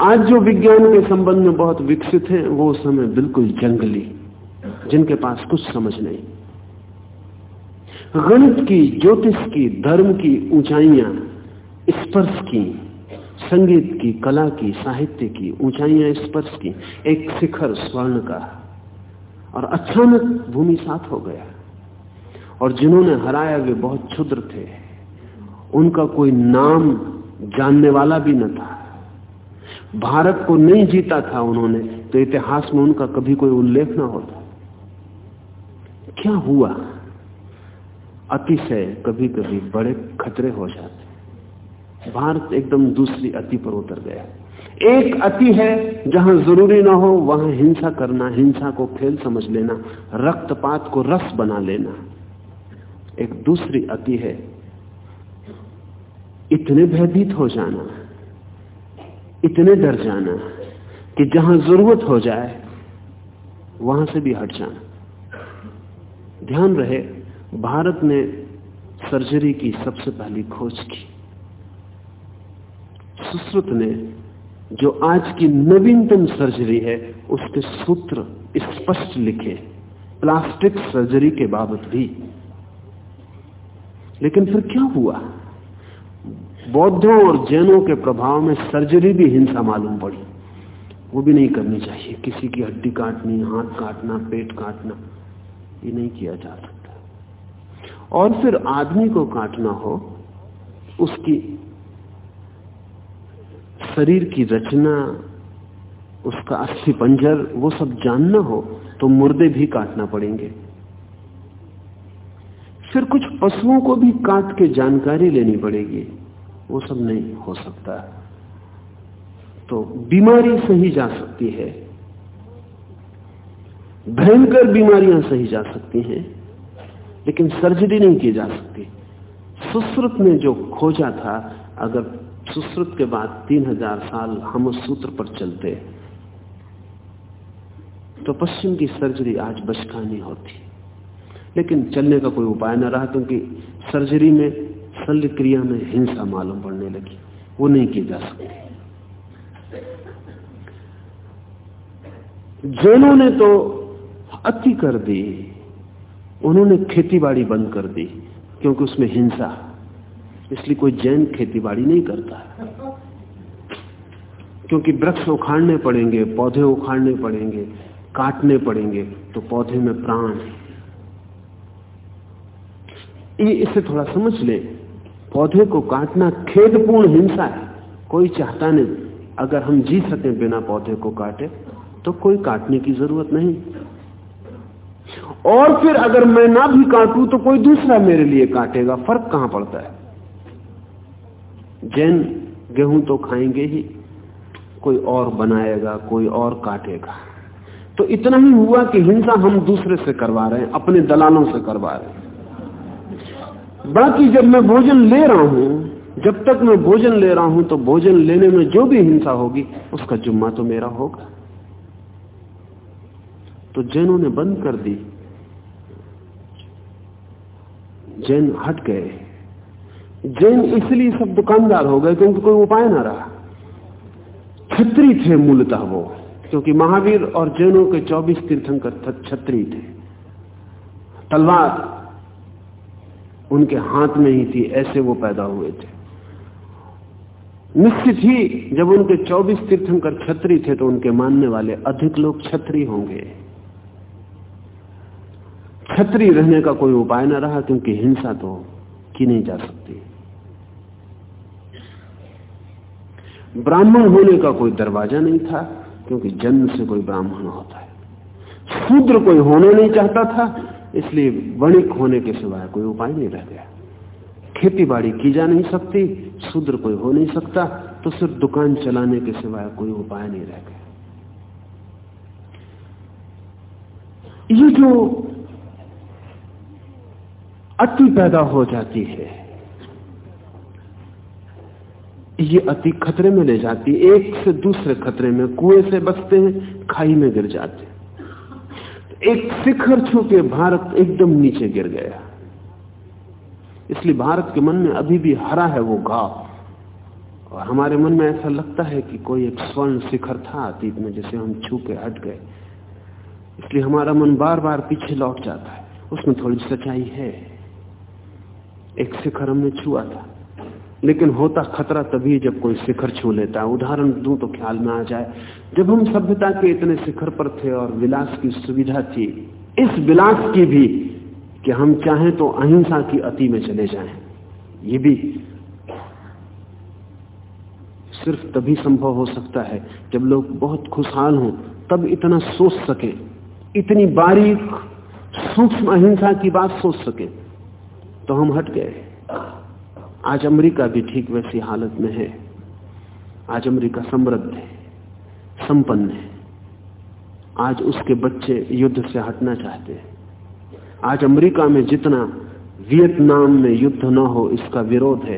आज जो विज्ञान के संबंध में बहुत विकसित है, वो उस समय बिल्कुल जंगली, जिनके पास कुछ समझ नहीं। गणित की, ज्योतिष की, धर्म की ऊंचाइयाँ, स्पर्श की, संगीत की, कला की, साहित्य की ऊंचाइयाँ स्पर्श की, एक शिखर स्वर्ण का, और अचानक भूमि साथ हो गया। और जिन्होंने हराया वे बहुत क्षुद्र थे। उनका कोई नाम जानने वाला भी न था। भारत को नहीं जीता था उन्होंने तो इतिहास में उनका कभी कोई उल्लेख ना होता। क्या हुआ? अतिशय कभी कभी बड़े खतरे हो जाते। भारत एकदम दूसरी अति पर उतर गया। एक अति है, जहाँ ज़रूरी ना हो, वहाँ हिंसा करना, हिंसा को खेल समझ लेना, रक्तपात को रस बना लेना। एक दूसरी अति है। इतने भयभीत हो जाना, इतने डर जाना कि जहाँ ज़रूरत हो जाए, वहाँ से भी हट जाना। ध्यान रहे, भारत ने सर्जरी की सबसे पहली खोज की। सुश्रुत ने जो आज की नवीनतम सर्जरी है, उसके सूत्र स्पष्ट लिखे। प्लास्टिक सर्जरी के बाबत भी। लेकिन फिर क्या हुआ? बौद्धों और जैनों के प्रभाव में सर्जरी भी हिंसा मालूम पड़ी। वो भी नहीं करनी चाहिए। किसी की हड्डी काटनी, हाथ काटना, पेट काटना, ये नहीं किया जा सकता। और फिर आदमी को काटना हो, उसकी शरीर की रचना, उसका अस्थि पंजर, वो सब जानना हो तो मुर्दे भी काटना पड़ेंगे। फिर कुछ पशुओं को भी काट के जानकारी लेनी पड़ेगी। वो सब नहीं हो सकता। तो बीमारी सही जा सकती है। भयंकर बीमारियाँ सही जा सकती हैं, लेकिन सर्जरी नहीं की जा सकती। सुश्रुत ने जो खोजा था, अगर सुश्रुत के बाद तीन हज़ार साल हम उस सूत्र पर चलते तो पश्चिम की सर्जरी आज बचकानी होती। लेकिन चलने का कोई उपाय न रहा क्योंकि सर्जरी में शल्य क्रिया में हिंसा मालूम पड़ने लगी। वो नहीं की जा सकती। जैनों ने तो अति कर दी। उन्होंने खेतीबाड़ी बंद कर दी, क्योंकि उसमें हिंसा इसलिए कोई जैन खेतीबाड़ी नहीं करता। क्योंकि वृक्ष उखाड़ने पड़ेंगे, पौधे उखाड़ने पड़ेंगे, काटने पड़ेंगे तो पौधे में प्राण ये इसे थोड़ा समझ ले। पौधे को काटना खेदपूर्ण हिंसा है। कोई चाहता नहीं, अगर हम जी सके बिना पौधे को काटे तो कोई काटने की ज़रूरत नहीं। और फिर अगर मैं ना भी काटू तो कोई दूसरा मेरे लिए काटेगा। फ़र्क कहाँ पड़ता है? जैन गेहूँ तो खाएँगे ही। कोई और बनाएगा, कोई और काटेगा। तो इतना ही हुआ कि हिंसा हम दूसरे से करवा रहे हैं, अपने दलालों से करवा रहे हैं। बाकी जब मैं भोजन ले रहा हूँ, जब तक मैं भोजन ले रहा हूँ तो भोजन लेने में जो भी हिंसा होगी, उसका जुम्मा तो मेरा होगा। तो जैनों ने बंद कर दी। जैन हट गए। जैन इसलिए सब दुकानदार हो गए क्योंकि कोई उपाय ना रहा। छत्री थे मूलतः वो, क्योंकि महावीर और जैनों के 24 तीर्थंकर छत्री थे। तलवार उनके हाथ में ही थी, ऐसे वो पैदा हुए थे। निश्चित ही जब उनके 24 तीर्थंकर छत्री थे तो उनके मानने वाले अधिक लोग छत्री होंगे। छत्री रहने का कोई उपाय ना रहा, क्योंकि हिंसा तो की नहीं जा सकती। ब्राह्मण होने का कोई दरवाज़ा नहीं था, क्योंकि जन्म से कोई ब्राह्मण होता है। शूद्र कोई होना नहीं चाहता था इसलिए वणिक होने के सिवाय कोई उपाय नहीं रह गया। खेती बाड़ी की जा नहीं सकती शूद्र कोई हो नहीं सकता तो सिर्फ़ दुकान चलाने के सिवाय कोई उपाय नहीं रह गया। ये जो अति पैदा हो जाती है, ये अति खतरे में ले जाती है। एक से दूसरे खतरे में कुएँ से बचते हैं, खाई में गिर जाते एक शिखर छू के भारत एकदम नीचे गिर गया। इसलिए भारत के मन में अभी भी हरा है वो घाव। और हमारे मन में ऐसा लगता है कि कोई एक स्वर्ण शिखर था अतीत में जिसे हम छू के हट गए। इसलिए हमारा मन बार बार पीछे लौट जाता है। उसमें थोड़ी सच्चाई है। एक शिखर हमने छुआ था। लेकिन होता खतरा तभी जब कोई शिखर छू लेता है। उदाहरण दूँ तो ख्याल में आ जाए। जब हम सभ्यता के इतने शिखर पर थे और विलास की सुविधा थी, इस विलास की भी कि हम चाहें तो अहिंसा की अति में चले जाएँ, ये भी सिर्फ़ तभी संभव हो सकता है जब लोग बहुत खुशहाल हों, तब इतना सोच सके, इतनी बारीक, सूक्ष्म अहिंसा की बात सोच सके तो हम हट गए। आज अमेरिका भी ठीक वैसी हालत में है। आज अमेरिका समृद्ध है। संपन्न है। आज उसके बच्चे युद्ध से हटना चाहते हैं। आज अमेरिका में जितना वियतनाम में युद्ध न हो, इसका विरोध है।